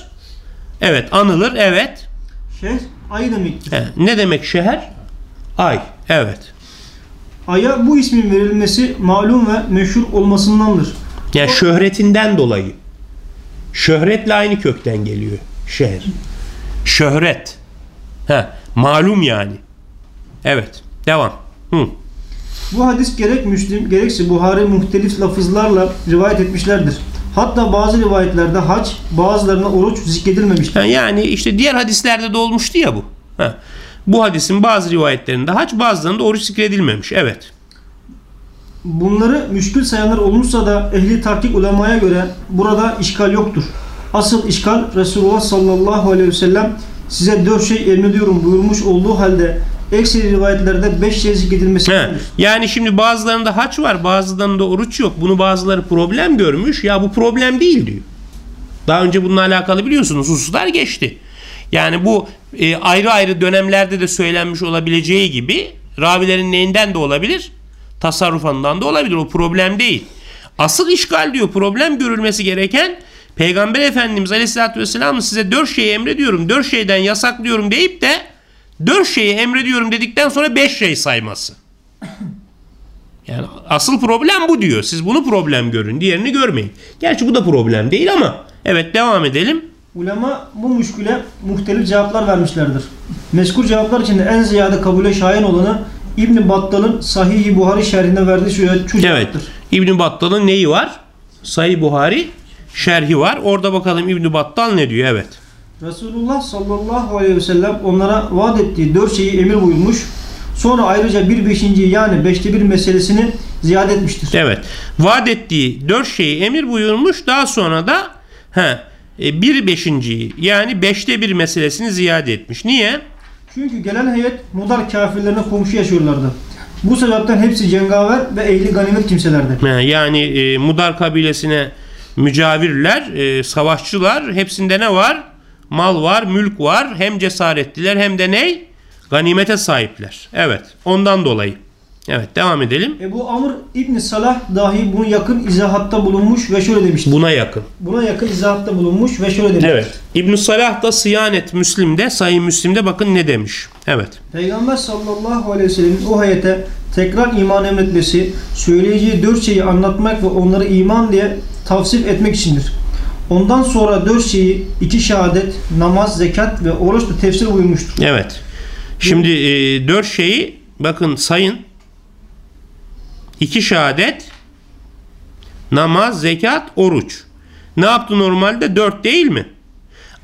Evet anılır evet. Şehr ay demektir. He, ne demek şehir? Ay. Evet. Aya bu ismin verilmesi malum ve meşhur olmasındandır. Yani şöhretinden dolayı. Şöhretle aynı kökten geliyor şehir. Şöhret. Ha, malum yani. Evet. Devam. Hı. Bu hadis gerek Müslim gerekse Buhari muhtelif lafızlarla rivayet etmişlerdir. Hatta bazı rivayetlerde hac, bazılarına oruç zikredilmemiştir. Yani işte diğer hadislerde de olmuştu ya bu. Ha. Bu hadisin bazı rivayetlerinde hac bazılarında oruç zikredilmemiş. Evet. Bunları müşkül sayanlar olmuşsa da ehli tahkik ulemaya göre burada işgal yoktur. Asıl işgal Resulullah sallallahu aleyhi ve sellem size dört şey emrediyorum buyurmuş olduğu halde ekseri rivayetlerde beş şey He. zikredilmesidir. Yani şimdi bazılarında haç var bazılarında oruç yok. Bunu bazıları problem görmüş. Ya bu problem değil diyor. Daha önce bununla alakalı biliyorsunuz hususlar geçti. Yani bu e, ayrı ayrı dönemlerde de söylenmiş olabileceği gibi ravilerin neyinden de olabilir? Tasarrufandan da olabilir. O problem değil. Asıl işgal diyor problem görülmesi gereken Peygamber Efendimiz Aleyhisselatü Vesselam'ın size dört şeyi emrediyorum, dört şeyden yasaklıyorum deyip de dört şeyi emrediyorum dedikten sonra beş şey sayması. Yani asıl problem bu diyor. Siz bunu problem görün. Diğerini görmeyin. Gerçi bu da problem değil ama evet devam edelim. Ulema bu müşküle muhtelif cevaplar vermişlerdir. Mezkur cevaplar içinde en ziyade kabule şayan olanı İbn Battal'ın Sahih-i Buhari şerhinde verdiği şu, şu Evet. İbn Battal'ın neyi var? Sahih Buhari şerhi var. Orada bakalım İbn Battal ne diyor? Evet. Resulullah sallallahu aleyhi ve sellem onlara vaat ettiği dört şeyi emir buyurmuş. Sonra ayrıca bir beşinciyi yani beşte bir meselesini ziyade etmiştir. Evet. Vaat ettiği dört şeyi emir buyurmuş. Daha sonra da he, e, bir beşinciyi yani beşte bir meselesini ziyade etmiş. Niye? Çünkü gelen heyet Mudar kafirlerine komşu yaşıyorlardı. Bu sebepten hepsi cengaver ve ehli ganimet kimselerdi. He, yani e, Mudar kabilesine mücavirler, e, savaşçılar. Hepsinde ne var? Mal var, mülk var. Hem cesaretliler hem de ney? Ganimete sahipler. Evet. Ondan dolayı. Evet devam edelim. Ebu Amr İbni Salah dahi bunu yakın izahatta bulunmuş ve şöyle demiştir. Buna yakın. Buna yakın izahatta bulunmuş ve şöyle demiştir. Evet. ibn Salah da Sıyanet Müslim'de, Sayın Müslim'de bakın ne demiş. Evet. Peygamber sallallahu aleyhi ve sellemin o hayete tekrar iman emretmesi, söyleyeceği dört şeyi anlatmak ve onları iman diye tavsif etmek içindir. Ondan sonra dört şeyi iki şehadet, namaz, zekat ve oruçla tefsir buyurmuştur. Evet. Şimdi e, dört şeyi bakın sayın. İki şehadet, namaz, zekat, oruç. Ne yaptı normalde? Dört değil mi?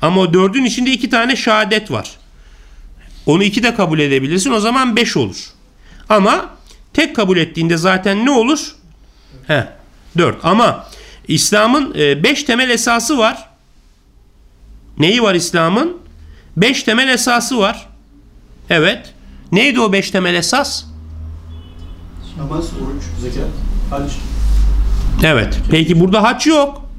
Ama o dördün içinde iki tane şehadet var. Onu iki de kabul edebilirsin. O zaman beş olur. Ama tek kabul ettiğinde zaten ne olur? He, dört. Ama İslam'ın e, beş temel esası var. Neyi var İslam'ın? Beş temel esası var. Evet. Neydi o beş temel esas? Namaz, oruç, zekat, hac. Evet. Peki burada hac yok.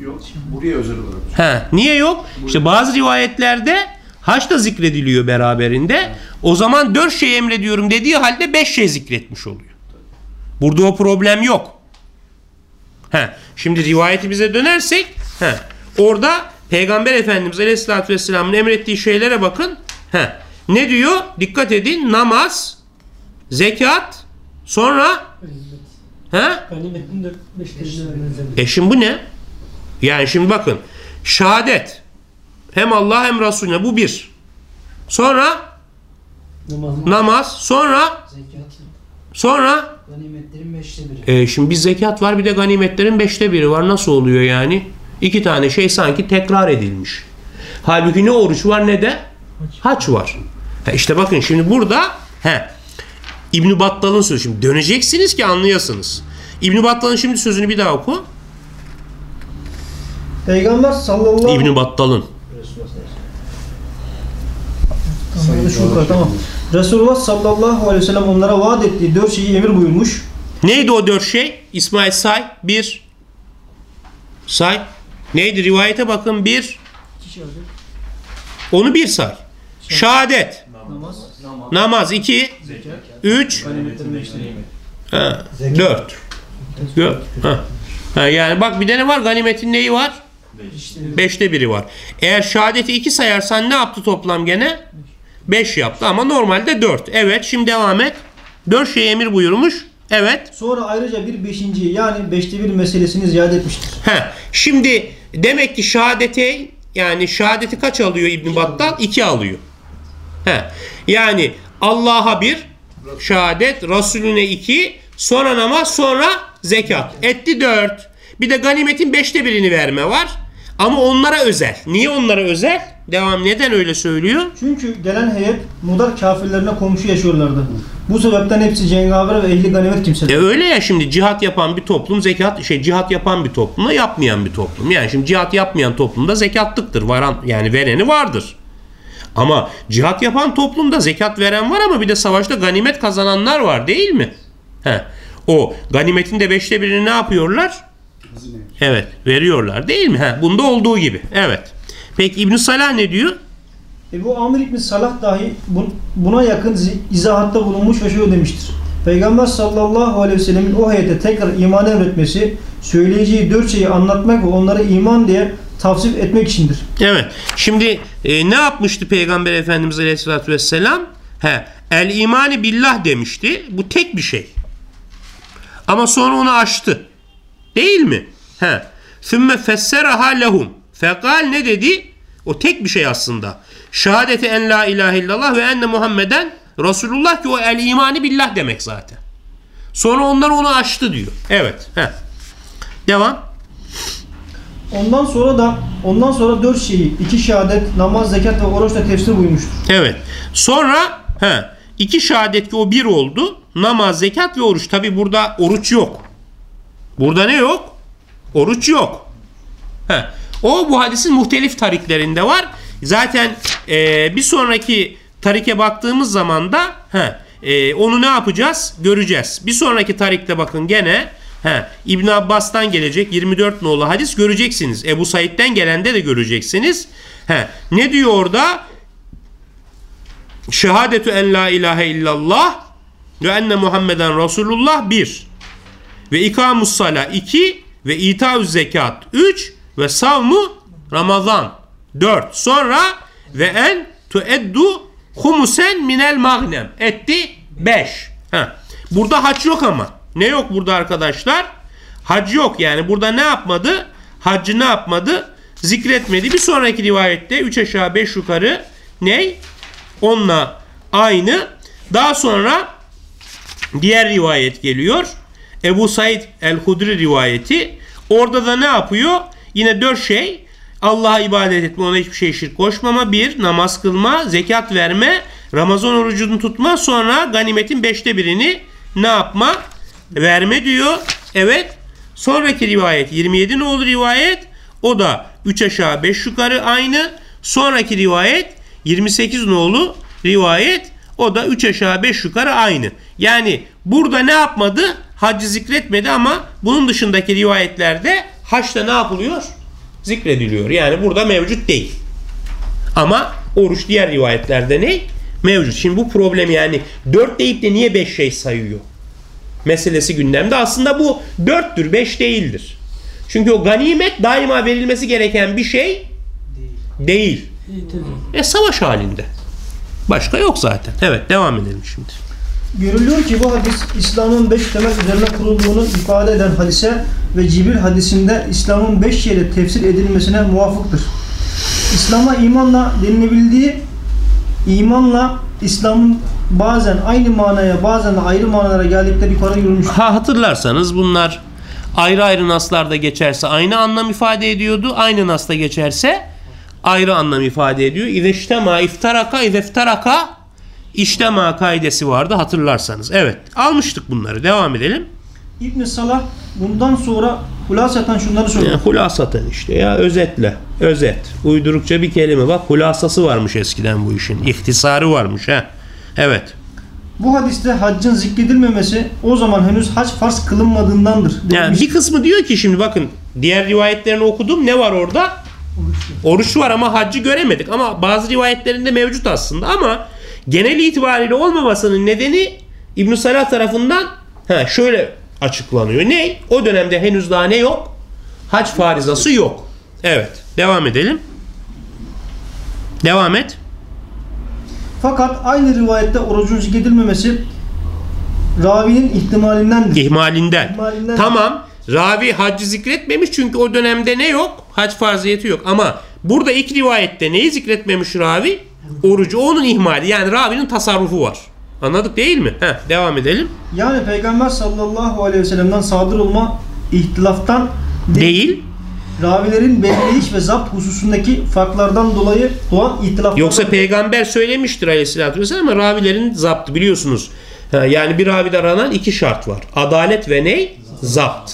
Yok. Buraya özel olarak. He, niye yok? İşte bazı rivayetlerde hac da zikrediliyor beraberinde. O zaman dört şey emrediyorum dediği halde beş şey zikretmiş oluyor. Burada o problem yok. He, şimdi rivayeti bize dönersek he, orada Peygamber Efendimiz Aleyhisselatü Vesselam'ın emrettiği şeylere bakın. He, ne diyor? Dikkat edin. Namaz, zekat, sonra he, E şimdi bu ne? Yani şimdi bakın. Şehadet. Hem Allah hem Resulüne. Bu bir. Sonra namazın namaz. Sonra Zekat, sonra ganimetlerin beşte biri. e, şimdi bir zekat var bir de ganimetlerin beşte biri var. Nasıl oluyor yani? İki tane şey sanki tekrar edilmiş. Halbuki ne oruç var ne de haç var. Ha işte bakın şimdi burada he, İbn Battal'ın sözü. Şimdi döneceksiniz ki anlayasınız. İbn Battal'ın şimdi sözünü bir daha oku. Peygamber sallallahu aleyhi İbn Battal'ın. Tamam, şu yukarı, tamam. Resulullah sallallahu aleyhi ve sellem onlara vaat ettiği dört şeyi emir buyurmuş. Neydi o dört şey? İsmail say. Bir. Say. Neydi rivayete bakın bir. Şehadet. Onu bir say. Şehadet. Namaz. Namaz iki. Üç. Ha, dört. Dört. Ha. Ha, yani bak bir de ne var? Ganimetin neyi var? Beşte biri var. Eğer şehadeti iki sayarsan ne yaptı toplam gene? Beş yaptı ama normalde dört. Evet şimdi devam et. Dört şey emir buyurmuş. Evet. Sonra ayrıca bir beşinci yani beşte bir meselesini ziyade etmiştir. Ha, şimdi demek ki şehadete yani şehadeti kaç alıyor İbn Battal? İki alıyor. Ha, yani Allah'a bir şehadet, Resulüne iki, sonra namaz, sonra zekat. Etti dört. Bir de ganimetin beşte birini verme var. Ama onlara özel. Niye onlara özel? Devam neden öyle söylüyor? Çünkü gelen heyet Mudar kafirlerine komşu yaşıyorlardı. Bu sebepten hepsi cengaver ve ehli ganimet kimseler. E öyle ya şimdi cihat yapan bir toplum zekat şey cihat yapan bir toplumla yapmayan bir toplum. Yani şimdi cihat yapmayan toplumda zekatlıktır. Varan yani vereni vardır. Ama cihat yapan toplumda zekat veren var ama bir de savaşta ganimet kazananlar var değil mi? He. O ganimetin de beşte birini ne yapıyorlar? Evet veriyorlar değil mi? He. Bunda olduğu gibi. Evet. Peki İbn Salah ne diyor? Ebu Amir İbni Salah dahi bu- buna yakın izahatta bulunmuş ve şöyle demiştir. Peygamber sallallahu aleyhi ve sellemin o heyete tekrar iman emretmesi, söyleyeceği dört şeyi anlatmak ve onlara iman diye tavsif etmek içindir. Evet. Şimdi e, ne yapmıştı Peygamber Efendimiz Aleyhisselatü Vesselam? He, el imani billah demişti. Bu tek bir şey. Ama sonra onu aştı. Değil mi? He. Sümme fesseraha lehum. Fekal ne dedi? O tek bir şey aslında. Şehadeti en la ilahe illallah ve enne Muhammeden Resulullah ki o el imani billah demek zaten. Sonra onlar onu aştı diyor. Evet. He. Devam. Ondan sonra da ondan sonra dört şeyi, iki şehadet, namaz, zekat ve oruçla tefsir buyurmuştur. Evet. Sonra he, iki şehadet ki o bir oldu. Namaz, zekat ve oruç. Tabi burada oruç yok. Burada ne yok? Oruç yok. He. O bu hadisin muhtelif tariklerinde var. Zaten e, bir sonraki tarike baktığımız zaman da he, e, onu ne yapacağız? Göreceğiz. Bir sonraki tarikte bakın gene he, İbn Abbas'tan gelecek 24 nolu hadis göreceksiniz. Ebu Said'den gelende de göreceksiniz. He, ne diyor orada? Şehadetü en la ilahe illallah ve enne Muhammeden Resulullah 1 ve ikamus sala 2 ve itaüz zekat 3 ve savmu Ramazan. 4 sonra ve en tueddu humusen minel magnem. Etti 5 burada hac yok ama. Ne yok burada arkadaşlar? Hac yok. Yani burada ne yapmadı? Haccı ne yapmadı? Zikretmedi. Bir sonraki rivayette 3 aşağı 5 yukarı ney? Onunla aynı. Daha sonra diğer rivayet geliyor. Ebu Said el-Hudri rivayeti. Orada da ne yapıyor yine dört şey Allah'a ibadet etme, ona hiçbir şey şirk koşmama. Bir, namaz kılma, zekat verme, Ramazan orucunu tutma. Sonra ganimetin beşte birini ne yapma? Verme diyor. Evet. Sonraki rivayet 27 ne olur rivayet? O da 3 aşağı 5 yukarı aynı. Sonraki rivayet 28 nolu rivayet. O da 3 aşağı 5 yukarı aynı. Yani burada ne yapmadı? Haccı zikretmedi ama bunun dışındaki rivayetlerde haçta ne yapılıyor? Zikrediliyor. Yani burada mevcut değil. Ama oruç diğer rivayetlerde ne? Mevcut. Şimdi bu problem yani 4 deyip de niye 5 şey sayıyor? Meselesi gündemde. Aslında bu 4'tür 5 değildir. Çünkü o ganimet daima verilmesi gereken bir şey değil. E savaş halinde. Başka yok zaten. Evet devam edelim şimdi. Görülüyor ki bu hadis İslam'ın beş temel üzerine kurulduğunu ifade eden hadise ve Cibril hadisinde İslam'ın beş şeyle tefsir edilmesine muvafıktır. İslam'a imanla denilebildiği imanla İslam'ın bazen aynı manaya bazen ayrı manalara geldikleri yukarı görülmüş. Ha hatırlarsanız bunlar ayrı ayrı naslarda geçerse aynı anlam ifade ediyordu. Aynı nasta geçerse ayrı anlam ifade ediyor. İzeştema iftaraka izeftaraka iştema kaidesi vardı hatırlarsanız. Evet almıştık bunları devam edelim. İbn Salah bundan sonra hulaseten şunları söylüyor. Yani hulasatan işte ya özetle. Özet. Uydurukça bir kelime bak hulasası varmış eskiden bu işin. İhtisarı varmış ha. Evet. Bu hadiste haccın zikredilmemesi o zaman henüz hac farz kılınmadığındandır. Yani denilmiş. bir kısmı diyor ki şimdi bakın Diğer rivayetlerini okudum. Ne var orada? Oruç var ama haccı göremedik. Ama bazı rivayetlerinde mevcut aslında. Ama genel itibariyle olmamasının nedeni ibn Salah tarafından ha, şöyle açıklanıyor. Ne? O dönemde henüz daha ne yok? Hac farizası yok. Evet. Devam edelim. Devam et. Fakat aynı rivayette orucun zikredilmemesi ravinin ihtimalindendir. İhmalinden. İhmalinden. Tamam. Ravi haccı zikretmemiş çünkü o dönemde ne yok? Hac farziyeti yok. Ama burada ilk rivayette neyi zikretmemiş ravi? Orucu. Onun ihmali. Yani ravinin tasarrufu var. Anladık değil mi? Heh, devam edelim. Yani Peygamber sallallahu aleyhi ve sellem'den sadır olma ihtilaftan Değil. ravilerin belirleyiş ve zapt hususundaki farklardan dolayı doğan ihtilaflar. Yoksa peygamber söylemiştir aleyhissalatü vesselam ama ravilerin zaptı biliyorsunuz. Yani bir ravide aranan iki şart var. Adalet ve ney? Zapt.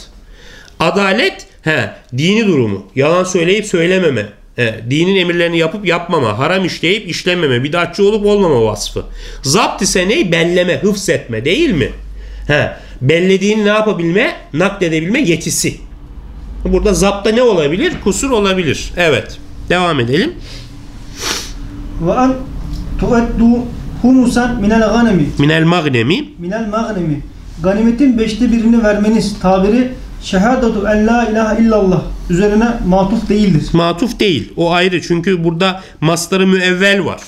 Adalet he, dini durumu. Yalan söyleyip söylememe. He, dinin emirlerini yapıp yapmama. Haram işleyip işlememe. Bidatçı olup olmama vasfı. Zapt ise ney? Belleme, hıfzetme değil mi? He, bellediğini ne yapabilme? Nakledebilme yetisi. Burada zapta ne olabilir? Kusur olabilir. Evet. Devam edelim. ve en tueddu humusan minel ganemi Minel magnemi minel magnemi ganimetin beşte birini vermeniz tabiri şehadatu en la ilahe illallah üzerine matuf değildir. Matuf değil. O ayrı. Çünkü burada mastarı müevvel var.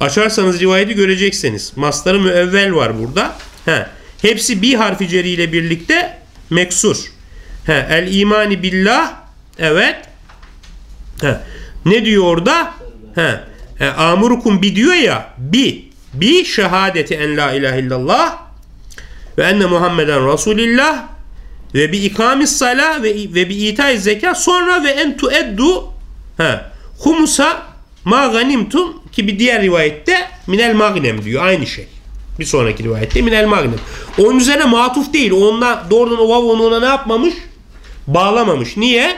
Açarsanız rivayeti göreceksiniz. Mastarı müevvel var burada. He. Hepsi bir harfi ceri ile birlikte meksur. He. El imani billah. Evet. He. Ne diyor orada? He. E, amurukum bi diyor ya. Bi. Bi şehadeti en la ilahe illallah ve enne Muhammeden Resulillah ve bi ikamis sala ve ve bi itaiz zekat sonra ve en tueddu ha humusa ma ganimtum ki bir diğer rivayette minel magnem diyor aynı şey. Bir sonraki rivayette minel magnem. Onun üzerine matuf değil. Onunla doğrudan o vav onu ona ne yapmamış? Bağlamamış. Niye?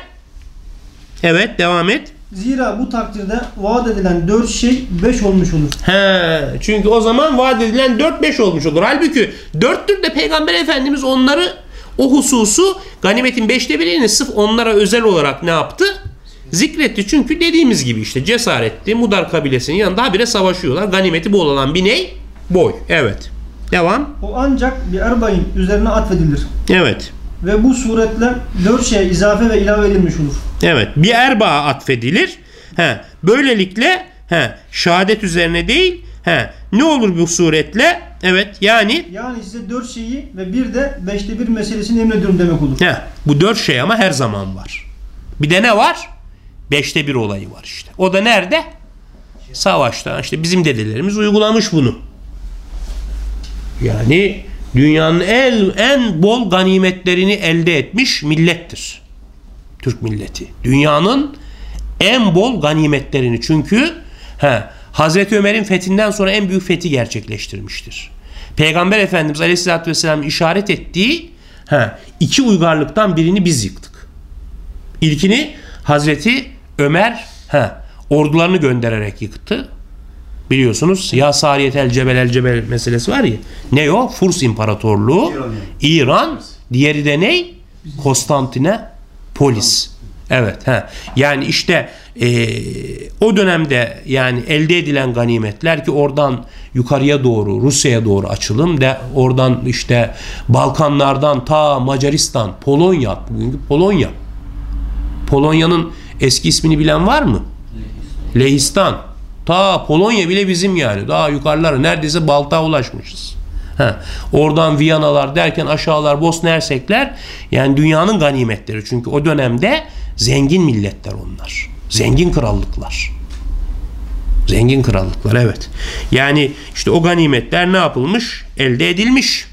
Evet devam et. Zira bu takdirde vaat edilen dört şey beş olmuş olur. He, çünkü o zaman vaat edilen 4-5 olmuş olur. Halbuki 4'tür de Peygamber Efendimiz onları o hususu ganimetin 5'te birini sırf onlara özel olarak ne yaptı? Zikretti. Çünkü dediğimiz gibi işte cesaretli Mudar kabilesinin yanında habire savaşıyorlar. Ganimeti bol olan bir ney? Boy. Evet. Devam. O ancak bir erbayın üzerine atfedilir. Evet. Ve bu suretle dört şeye izafe ve ilave edilmiş olur. Evet. Bir erbaa atfedilir. He. Böylelikle he, şehadet üzerine değil he, ne olur bu suretle? Evet. Yani Yani size dört şeyi ve bir de beşte bir meselesini emrediyorum demek olur. He, bu dört şey ama her zaman var. Bir de ne var? Beşte bir olayı var işte. O da nerede? Savaşta. İşte bizim dedelerimiz uygulamış bunu. Yani dünyanın en, en bol ganimetlerini elde etmiş millettir. Türk milleti. Dünyanın en bol ganimetlerini çünkü he, Hazreti Ömer'in fethinden sonra en büyük fethi gerçekleştirmiştir. Peygamber Efendimiz Aleyhisselatü Vesselam işaret ettiği he, iki uygarlıktan birini biz yıktık. İlkini Hazreti Ömer he, ordularını göndererek yıktı. Biliyorsunuz ya Sariyet el Cebel el Cebel meselesi var ya. Ne o? Furs İmparatorluğu, İran. İran, diğeri de ne? Konstantine Polis. Evet. He. Yani işte eee, o dönemde yani elde edilen ganimetler ki oradan yukarıya doğru Rusya'ya doğru açılım de oradan işte Balkanlardan ta Macaristan, Polonya, bugünkü Polonya. Polonya'nın eski ismini bilen var mı? Lehistan. Ta Polonya bile bizim yani. Daha yukarılara neredeyse Baltığa ulaşmışız. Ha. Oradan Viyanalar derken aşağılar Bosna Hersekler yani dünyanın ganimetleri. Çünkü o dönemde zengin milletler onlar. Zengin krallıklar. Zengin krallıklar evet. Yani işte o ganimetler ne yapılmış? Elde edilmiş.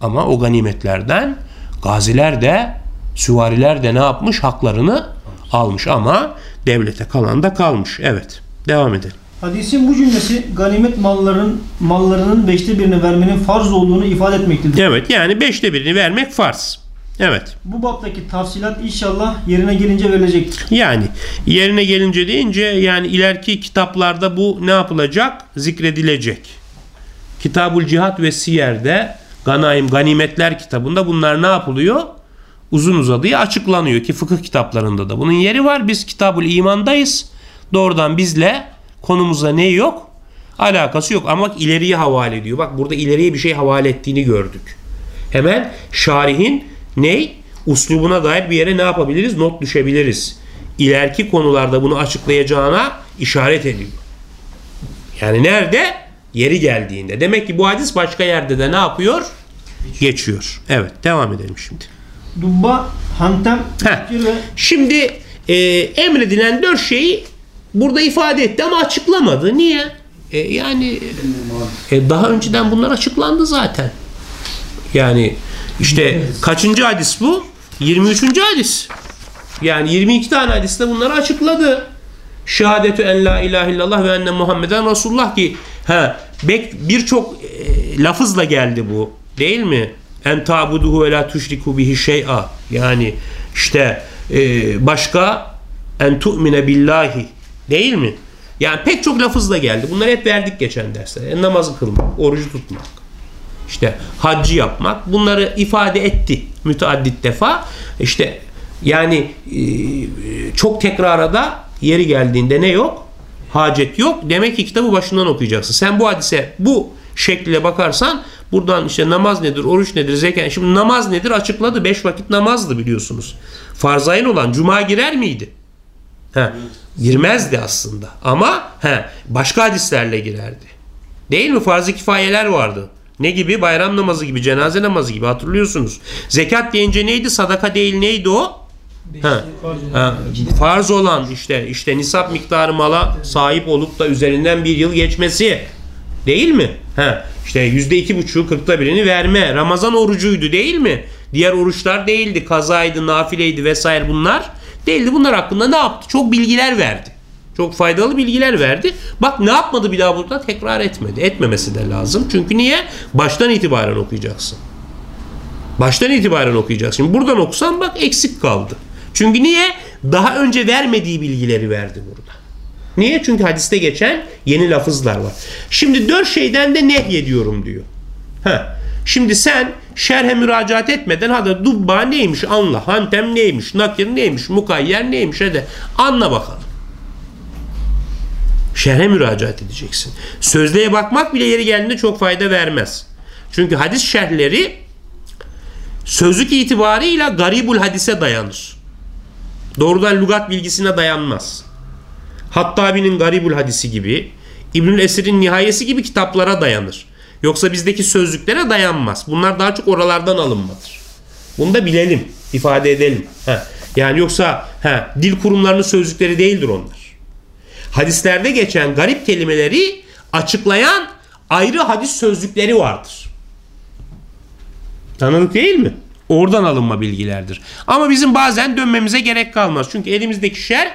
Ama o ganimetlerden gaziler de süvariler de ne yapmış? Haklarını almış ama devlete kalan da kalmış. Evet. Devam edelim. Hadisin bu cümlesi ganimet malların mallarının beşte birini vermenin farz olduğunu ifade etmektedir. Evet yani beşte birini vermek farz. Evet. Bu baptaki tafsilat inşallah yerine gelince verilecektir. Yani yerine gelince deyince yani ileriki kitaplarda bu ne yapılacak? Zikredilecek. Kitabul Cihat ve Siyer'de Ganaim Ganimetler kitabında bunlar ne yapılıyor? uzun uzadıya açıklanıyor ki fıkıh kitaplarında da bunun yeri var. Biz kitabul imandayız. Doğrudan bizle konumuza ne yok? Alakası yok ama ileriye havale ediyor. Bak burada ileriye bir şey havale ettiğini gördük. Hemen şarihin ney? Uslubuna dair bir yere ne yapabiliriz? Not düşebiliriz. İleriki konularda bunu açıklayacağına işaret ediyor. Yani nerede? Yeri geldiğinde. Demek ki bu hadis başka yerde de ne yapıyor? Geçiyor. Evet devam edelim şimdi. Dubba, hantem, ve Şimdi e, emredilen dört şeyi burada ifade etti ama açıklamadı. Niye? E, yani e, daha önceden bunlar açıklandı zaten. Yani işte kaçıncı hadis bu? 23. hadis. Yani 22 tane hadiste bunları açıkladı. Şehadetü en la ilahe illallah ve enne Muhammeden Resulullah ki bek birçok e, lafızla geldi bu. Değil mi? En tabuduhu ve la tuşriku bihi şey'a. Yani işte e, başka en tu'mine billahi. Değil mi? Yani pek çok lafızla geldi. Bunları hep verdik geçen derslerde. E, namazı kılmak, orucu tutmak, işte haccı yapmak bunları ifade etti müteaddit defa. İşte yani e, çok tekrara da yeri geldiğinde ne yok? Hacet yok. Demek ki kitabı başından okuyacaksın. Sen bu hadise bu şekliyle bakarsan buradan işte namaz nedir, oruç nedir, zekat. Şimdi namaz nedir açıkladı. Beş vakit namazdı biliyorsunuz. Farzayın olan cuma girer miydi? He, girmezdi aslında. Ama he, başka hadislerle girerdi. Değil mi? Farz-ı kifayeler vardı. Ne gibi? Bayram namazı gibi, cenaze namazı gibi hatırlıyorsunuz. Zekat deyince neydi? Sadaka değil neydi o? Ha, ha, farz olan işte işte nisap miktarı mala sahip olup da üzerinden bir yıl geçmesi değil mi? Ha, işte yüzde iki buçuğu kırkta birini verme. Ramazan orucuydu değil mi? Diğer oruçlar değildi. Kazaydı, nafileydi vesaire bunlar değildi. Bunlar hakkında ne yaptı? Çok bilgiler verdi. Çok faydalı bilgiler verdi. Bak ne yapmadı bir daha burada? Tekrar etmedi. Etmemesi de lazım. Çünkü niye? Baştan itibaren okuyacaksın. Baştan itibaren okuyacaksın. Şimdi buradan okusan bak eksik kaldı. Çünkü niye? Daha önce vermediği bilgileri verdi burada. Niye? Çünkü hadiste geçen yeni lafızlar var. Şimdi dört şeyden de nehyediyorum diyor. Heh. Şimdi sen şerhe müracaat etmeden hadi dubba neymiş anla. Hantem neymiş. Nakir neymiş. Mukayyer neymiş. Hadi anla bakalım. Şerhe müracaat edeceksin. Sözlüğe bakmak bile yeri geldiğinde çok fayda vermez. Çünkü hadis şerhleri sözlük itibarıyla garibul hadise dayanır. Doğrudan lügat bilgisine dayanmaz. Hattabi'nin garibul hadisi gibi, İbnül Esir'in nihayesi gibi kitaplara dayanır. Yoksa bizdeki sözlüklere dayanmaz. Bunlar daha çok oralardan alınmadır. Bunu da bilelim, ifade edelim. Heh. Yani yoksa he, dil kurumlarının sözlükleri değildir onlar. Hadislerde geçen garip kelimeleri açıklayan ayrı hadis sözlükleri vardır. Tanıdık değil mi? Oradan alınma bilgilerdir. Ama bizim bazen dönmemize gerek kalmaz. Çünkü elimizdeki şer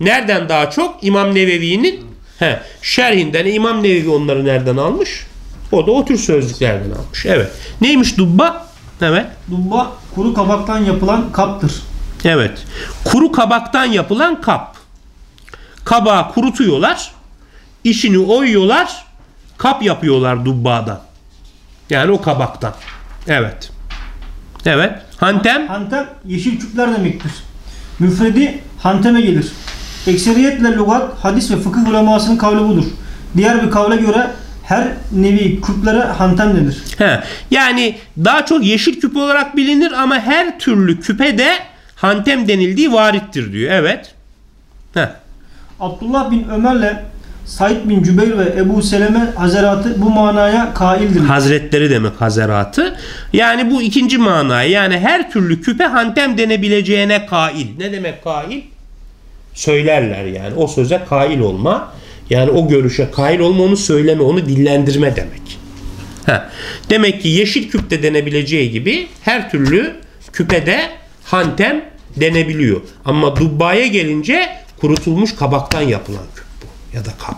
nereden daha çok? İmam Nevevi'nin he, şerhinden. İmam Nevevi onları nereden almış? O da o tür sözlüklerden almış. Evet. Neymiş dubba? Evet. dubba kuru kabaktan yapılan kaptır. Evet. Kuru kabaktan yapılan kap. Kabağı kurutuyorlar. işini oyuyorlar. Kap yapıyorlar dubbadan. Yani o kabaktan. Evet. Evet. Hantem. Hantem yeşil küpler demektir. Müfredi hanteme gelir. Ekseriyetle lügat, hadis ve fıkıh ulemasının kavli budur. Diğer bir kavle göre her nevi küplere hantem denir. He. Yani daha çok yeşil küp olarak bilinir ama her türlü küpe de hantem denildiği varittir diyor. Evet. Heh. Abdullah bin Ömer'le Said bin Cübeyr ve Ebu Seleme Hazeratı bu manaya kaildir. Hazretleri demek hazeratı. Yani bu ikinci manayı yani her türlü küpe hantem denebileceğine kail. Ne demek kail? Söylerler yani. O söze kail olma. Yani o görüşe kail olma onu söyleme onu dillendirme demek. Heh. Demek ki yeşil küpte denebileceği gibi her türlü küpede hantem denebiliyor. Ama dubbaya gelince kurutulmuş kabaktan yapılan küp bu ya da kap.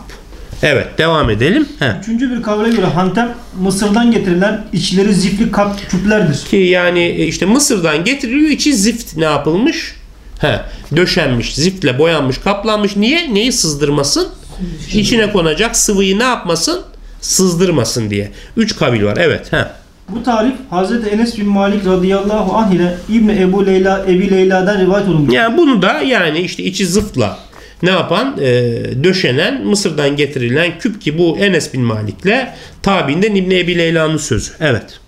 Evet devam edelim. Heh. Üçüncü bir kavle göre hantem Mısır'dan getirilen içleri zifli kap küplerdir. Ki yani e, işte Mısır'dan getiriliyor içi zift ne yapılmış? He, döşenmiş, ziftle boyanmış, kaplanmış. Niye? Neyi sızdırmasın? İçine konacak sıvıyı ne yapmasın? Sızdırmasın diye. Üç kabil var. Evet. He. Bu tarif Hazreti Enes bin Malik radıyallahu anh ile İbni Ebu Leyla Ebi Leyla'dan rivayet olunmuş. Yani bunu da yani işte içi zıfla ne yapan? E, döşenen Mısır'dan getirilen küp ki bu Enes bin Malik'le tabiinden İbni Ebi Leyla'nın sözü. Evet.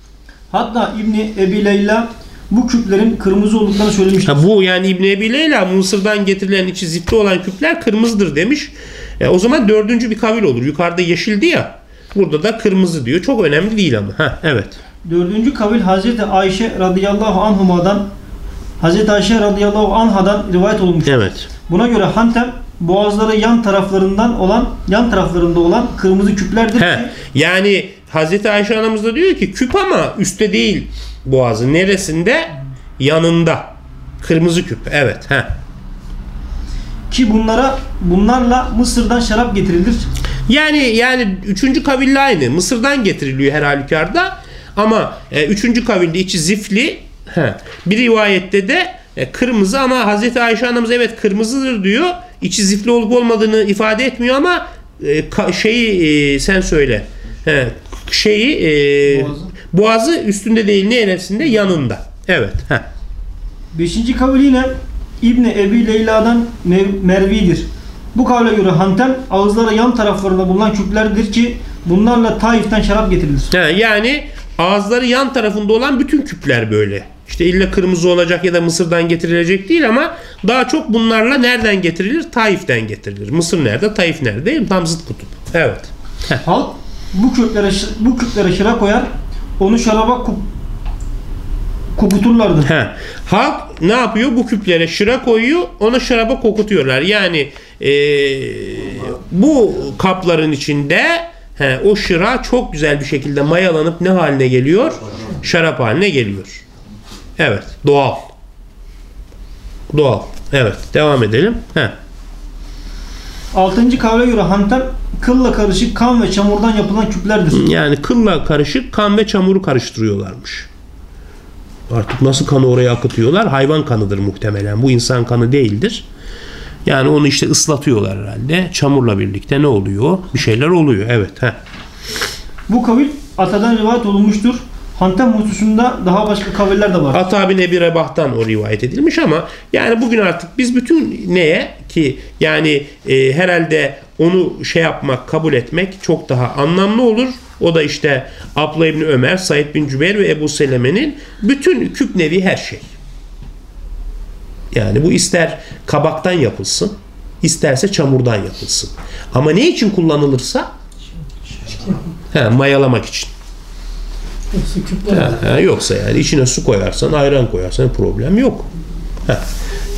Hatta İbni Ebi Leyla bu küplerin kırmızı olduklarını söylemiştir. Ha, bu yani İbni Ebi Leyla Mısır'dan getirilen içi zifli olan küpler kırmızıdır demiş. E, o zaman dördüncü bir kavil olur. Yukarıda yeşildi ya. Burada da kırmızı diyor. Çok önemli değil ama. Ha, evet. Dördüncü kavil Hazreti Ayşe radıyallahu anhuma'dan Hazreti Ayşe radıyallahu anhadan rivayet olmuş. Evet. Buna göre Hantem boğazları yan taraflarından olan yan taraflarında olan kırmızı küplerdir He, yani Hazreti Ayşe anamız da diyor ki küp ama üstte değil boğazı. Neresinde? Yanında. Kırmızı küp. Evet. He. ki bunlara bunlarla Mısır'dan şarap getirilir. Yani yani üçüncü kaville aynı. Mısır'dan getiriliyor her halükarda. Ama e, üçüncü kavilde içi zifli. He. Bir rivayette de e, kırmızı ama Hazreti Ayşe anamız evet kırmızıdır diyor. İçi zifli olup olmadığını ifade etmiyor ama e, ka- şeyi e, sen söyle. He. Şeyi e, Boğazı. boğazı üstünde değil neresinde? Yanında. Evet. He. Beşinci kavil yine İbni Ebi Leyla'dan Mervi'dir. Bu kavle göre Hantem ağızları yan taraflarında bulunan küplerdir ki bunlarla Taif'ten şarap getirilir. He, yani ağızları yan tarafında olan bütün küpler böyle. İşte illa kırmızı olacak ya da Mısır'dan getirilecek değil ama daha çok bunlarla nereden getirilir? Taif'ten getirilir. Mısır nerede? Taif nerede? Tam zıt kutup. Evet. Halk bu küplere bu küplere şıra koyar, onu şaraba kup, kuputurlardı. He. Halk ne yapıyor? Bu küplere şıra koyuyor, onu şaraba kokutuyorlar. Yani eee, bu kapların içinde he, o şıra çok güzel bir şekilde mayalanıp ne haline geliyor? Şarap haline geliyor. Evet. Doğal. Doğal. Evet. Devam edelim. He. Altıncı kavle göre Hantem kılla karışık kan ve çamurdan yapılan küplerdir. Yani kılla karışık kan ve çamuru karıştırıyorlarmış. Artık nasıl kanı oraya akıtıyorlar? Hayvan kanıdır muhtemelen. Bu insan kanı değildir. Yani onu işte ıslatıyorlar herhalde. Çamurla birlikte ne oluyor? Bir şeyler oluyor. Evet. Heh. Bu kavil atadan rivayet olunmuştur. Hantem hususunda daha başka kaviller de var. Ata bin Ebi Rebah'tan o rivayet edilmiş ama yani bugün artık biz bütün neye ki yani e, herhalde onu şey yapmak, kabul etmek çok daha anlamlı olur. O da işte Abla İbni Ömer, Said bin Cübeyr ve Ebu Seleme'nin bütün küp nevi her şey. Yani bu ister kabaktan yapılsın, isterse çamurdan yapılsın. Ama ne için kullanılırsa he, mayalamak için. Yoksa Ha, ha, yoksa yani içine su koyarsan, ayran koyarsan problem yok. Ha.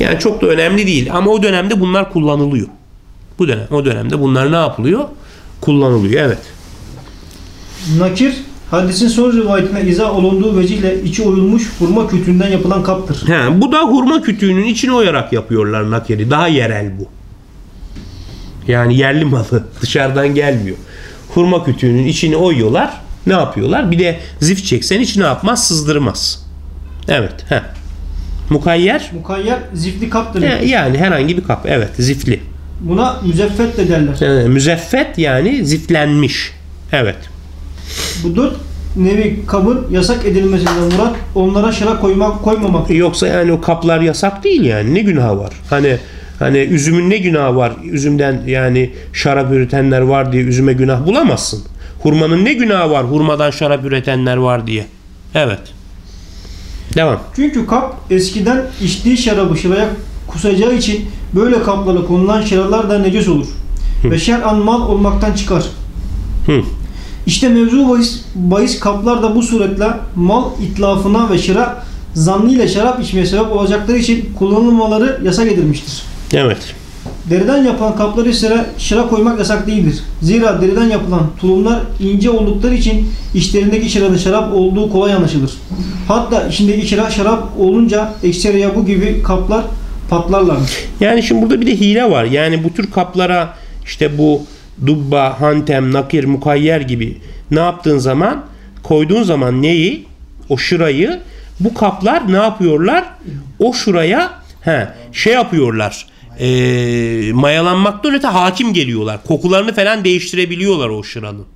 Yani çok da önemli değil ama o dönemde bunlar kullanılıyor. Bu dönem, o dönemde bunlar ne yapılıyor? Kullanılıyor. Evet. Nakir hadisin son rivayetine izah olunduğu vecihle içi oyulmuş hurma kütüğünden yapılan kaptır. Ha, bu da hurma kütüğünün içine oyarak yapıyorlar nakeri. Daha yerel bu. Yani yerli malı. Dışarıdan gelmiyor. Hurma kütüğünün içine oyuyorlar. Ne yapıyorlar? Bir de zift çeksen hiç ne yapmaz? Sızdırmaz. Evet. Heh. Mukayyer. Mukayyer zifli kaptır. He, Yani herhangi bir kap. Evet. Zifli. Buna müzeffet de derler. Ee, müzeffet yani ziflenmiş. Evet. Bu dört nevi kabın yasak edilmesinden murat onlara şıra koymak koymamak. Yoksa yani o kaplar yasak değil yani. Ne günah var? Hani hani üzümün ne günahı var? Üzümden yani şarap üretenler var diye üzüme günah bulamazsın. Hurmanın ne günahı var? Hurmadan şarap üretenler var diye. Evet. Devam. Çünkü kap eskiden içtiği şarabı şıraya kusacağı için böyle kaplara konulan şıralar da necis olur. Ve şer'an mal olmaktan çıkar. Hı. İşte mevzu bahis, bahis kaplar da bu suretle mal itlafına ve şıra zannıyla şarap içmeye sebep olacakları için kullanılmaları yasak edilmiştir. Evet. Deriden yapılan kapları ise şıra koymak yasak değildir. Zira deriden yapılan tulumlar ince oldukları için içlerindeki şıranın şarap olduğu kolay anlaşılır. Hatta içindeki şıra şarap olunca ekseriya bu gibi kaplar patlarlarmış. Yani şimdi burada bir de hile var. Yani bu tür kaplara işte bu dubba, hantem, nakir, mukayyer gibi ne yaptığın zaman koyduğun zaman neyi? O şırayı bu kaplar ne yapıyorlar? O şuraya he, şey yapıyorlar. E, mayalanmaktan öte hakim geliyorlar. Kokularını falan değiştirebiliyorlar o şıranın.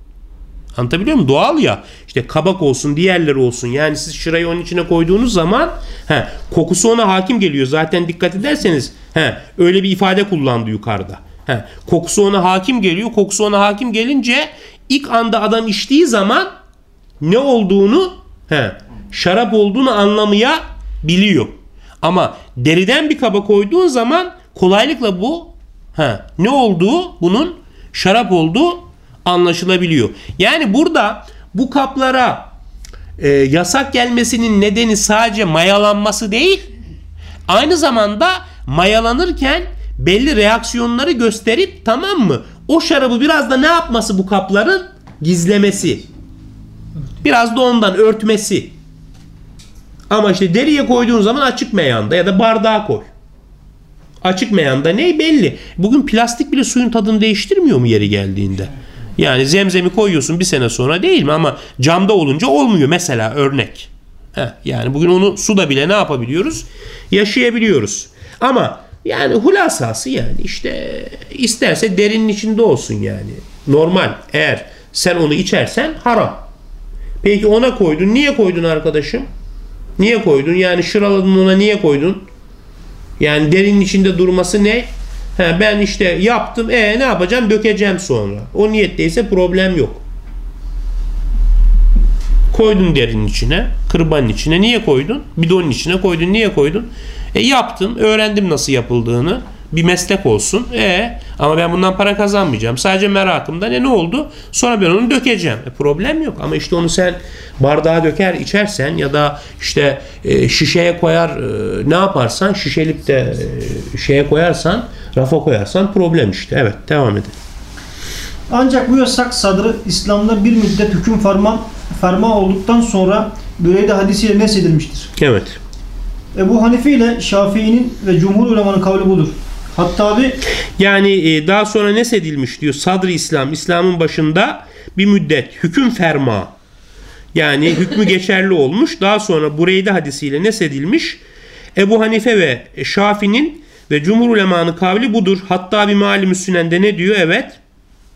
Anlatabiliyor muyum? Doğal ya. İşte kabak olsun, diğerleri olsun. Yani siz şırayı onun içine koyduğunuz zaman he, kokusu ona hakim geliyor. Zaten dikkat ederseniz he, öyle bir ifade kullandı yukarıda. He, kokusu ona hakim geliyor. Kokusu ona hakim gelince ilk anda adam içtiği zaman ne olduğunu he, şarap olduğunu anlamaya biliyor. Ama deriden bir kaba koyduğun zaman kolaylıkla bu he, ne olduğu bunun şarap olduğu anlaşılabiliyor. Yani burada bu kaplara e, yasak gelmesinin nedeni sadece mayalanması değil, aynı zamanda mayalanırken belli reaksiyonları gösterip tamam mı? O şarabı biraz da ne yapması bu kapların? Gizlemesi. Biraz da ondan örtmesi. Ama işte deriye koyduğun zaman açık meyanda ya da bardağa koy. Açık meyanda ne belli. Bugün plastik bile suyun tadını değiştirmiyor mu yeri geldiğinde? Yani zemzemi koyuyorsun bir sene sonra değil mi? Ama camda olunca olmuyor mesela örnek. Heh, yani bugün onu suda bile ne yapabiliyoruz? Yaşayabiliyoruz. Ama yani hulasası yani işte isterse derinin içinde olsun yani. Normal eğer sen onu içersen haram. Peki ona koydun. Niye koydun arkadaşım? Niye koydun? Yani şıraladın ona niye koydun? Yani derinin içinde durması ne? He, ben işte yaptım. E ne yapacağım? Dökeceğim sonra. O niyetteyse problem yok. Koydun derinin içine, kırbanın içine. Niye koydun? Bidonun içine koydun. Niye koydun? E yaptım, öğrendim nasıl yapıldığını. Bir meslek olsun. E ama ben bundan para kazanmayacağım. Sadece merakımda ne ne oldu? Sonra ben onu dökeceğim. E, problem yok. Ama işte onu sen bardağa döker içersen ya da işte e, şişeye koyar e, ne yaparsan şişelik de e, şeye koyarsan rafa koyarsan problem işte. Evet devam edin. Ancak bu yasak sadrı İslam'da bir müddet hüküm ferman, ferma olduktan sonra Büreyde hadisiyle nesedilmiştir. Evet. Ebu Hanife ile Şafii'nin ve Cumhur ulemanın kavli budur. Hatta bir Yani e, daha sonra nesedilmiş diyor sadr İslam. İslam'ın başında bir müddet hüküm ferma. Yani hükmü geçerli olmuş. Daha sonra Bureyde hadisiyle nesedilmiş. Ebu Hanife ve Şafi'nin ve Cumhur ulemanın kavli budur. Hatta bir mali Sünnen'de ne diyor? Evet.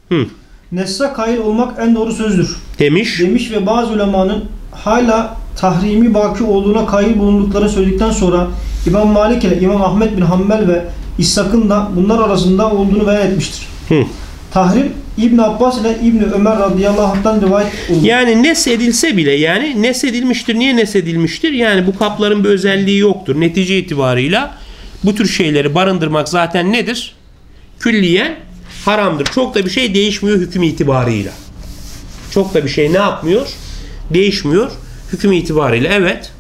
Hı. Nesra kail olmak en doğru sözdür. Demiş. Demiş ve bazı ulemanın hala tahrimi baki olduğuna kail bulundukları söyledikten sonra İmam Malik ile İmam Ahmet bin Hanbel ve İshak'ın da bunlar arasında olduğunu beyan etmiştir. Hı. Tahrim İbn Abbas ile İbn Ömer radıyallahu anh'tan rivayet olunur. Yani nesedilse bile yani nesedilmiştir. Niye nesedilmiştir? Yani bu kapların bir özelliği yoktur. Netice itibarıyla bu tür şeyleri barındırmak zaten nedir? Külliyen haramdır. Çok da bir şey değişmiyor hüküm itibarıyla. Çok da bir şey ne yapmıyor? Değişmiyor hüküm itibarıyla. Evet.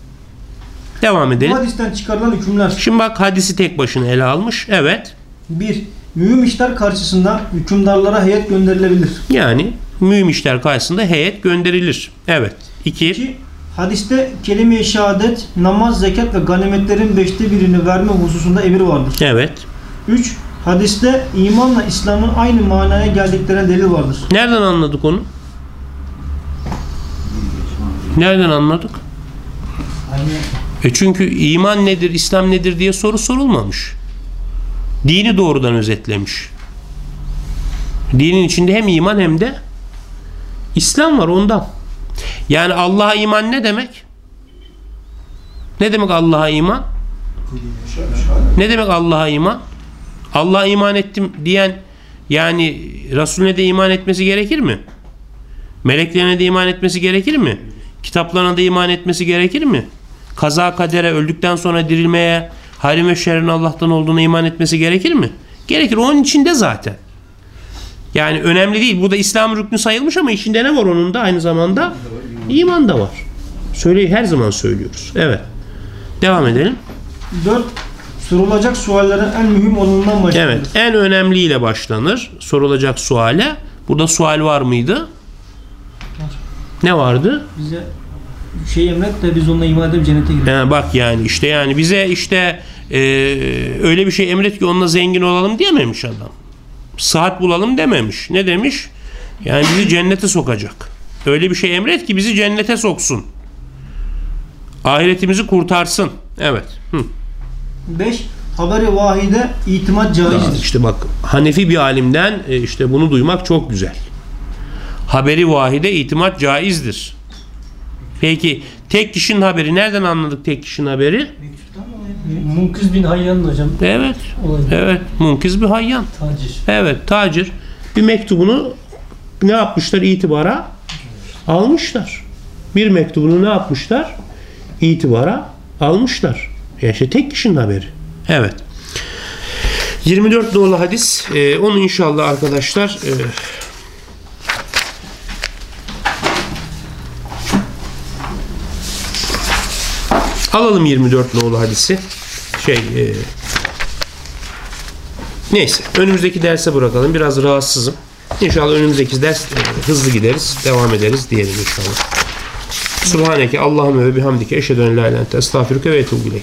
Devam Bu edelim. hadisten çıkarılan hükümler Şimdi bak hadisi tek başına ele almış. Evet. 1. Mühim işler karşısında hükümdarlara heyet gönderilebilir. Yani mühim işler karşısında heyet gönderilir. Evet. 2. 2. Hadiste kelime-i şehadet, namaz, zekat ve ganimetlerin beşte birini verme hususunda emir vardır. Evet. 3. Hadiste imanla İslam'ın aynı manaya geldiklerine delil vardır. Nereden anladık onu? Nereden anladık? E çünkü iman nedir, İslam nedir diye soru sorulmamış. Dini doğrudan özetlemiş. Dinin içinde hem iman hem de İslam var ondan. Yani Allah'a iman ne demek? Ne demek Allah'a iman? Ne demek Allah'a iman? Allah'a iman ettim diyen yani Resulüne de iman etmesi gerekir mi? Meleklerine de iman etmesi gerekir mi? Kitaplarına da iman etmesi gerekir mi? Kaza kadere öldükten sonra dirilmeye harim ve şerrin Allah'tan olduğuna iman etmesi gerekir mi? Gerekir. Onun içinde zaten. Yani önemli değil. Burada İslam rüknü sayılmış ama içinde ne var onun da aynı zamanda? İman da var. Söyle her zaman söylüyoruz. Evet. Devam edelim. 4. Sorulacak suallerin en mühim olanından başlanır. Evet. En önemliyle başlanır. Sorulacak suale. Burada sual var mıydı? Ne vardı? Bize şey emret de biz onunla iman edip cennete girelim. Ha, bak yani işte yani bize işte e, öyle bir şey emret ki onunla zengin olalım diyememiş adam. Sıhhat bulalım dememiş. Ne demiş? Yani bizi cennete sokacak. Öyle bir şey emret ki bizi cennete soksun. Ahiretimizi kurtarsın. Evet. Hı. 5. Haberi vahide itimat caizdir. İşte bak Hanefi bir alimden e, işte bunu duymak çok güzel. Haberi vahide itimat caizdir. Peki tek kişinin haberi nereden anladık tek kişinin haberi? Munkiz bin Hayyan'ın hocam Evet. olayı. Evet. Munkiz bir hayyan. Tacir. Evet. Tacir. Bir mektubunu ne yapmışlar? itibara almışlar. Bir mektubunu ne yapmışlar? İtibara almışlar. Ya işte tek kişinin haberi. Evet. 24 nolu hadis. Ee, onu inşallah arkadaşlar e, alalım 24 nolu hadisi. Şey e, Neyse önümüzdeki derse bırakalım. Biraz rahatsızım. İnşallah önümüzdeki ders e, hızlı gideriz. Devam ederiz diyelim inşallah. Subhaneke Allahümme ve bihamdike eşhedü en la ilahe ve etûbü.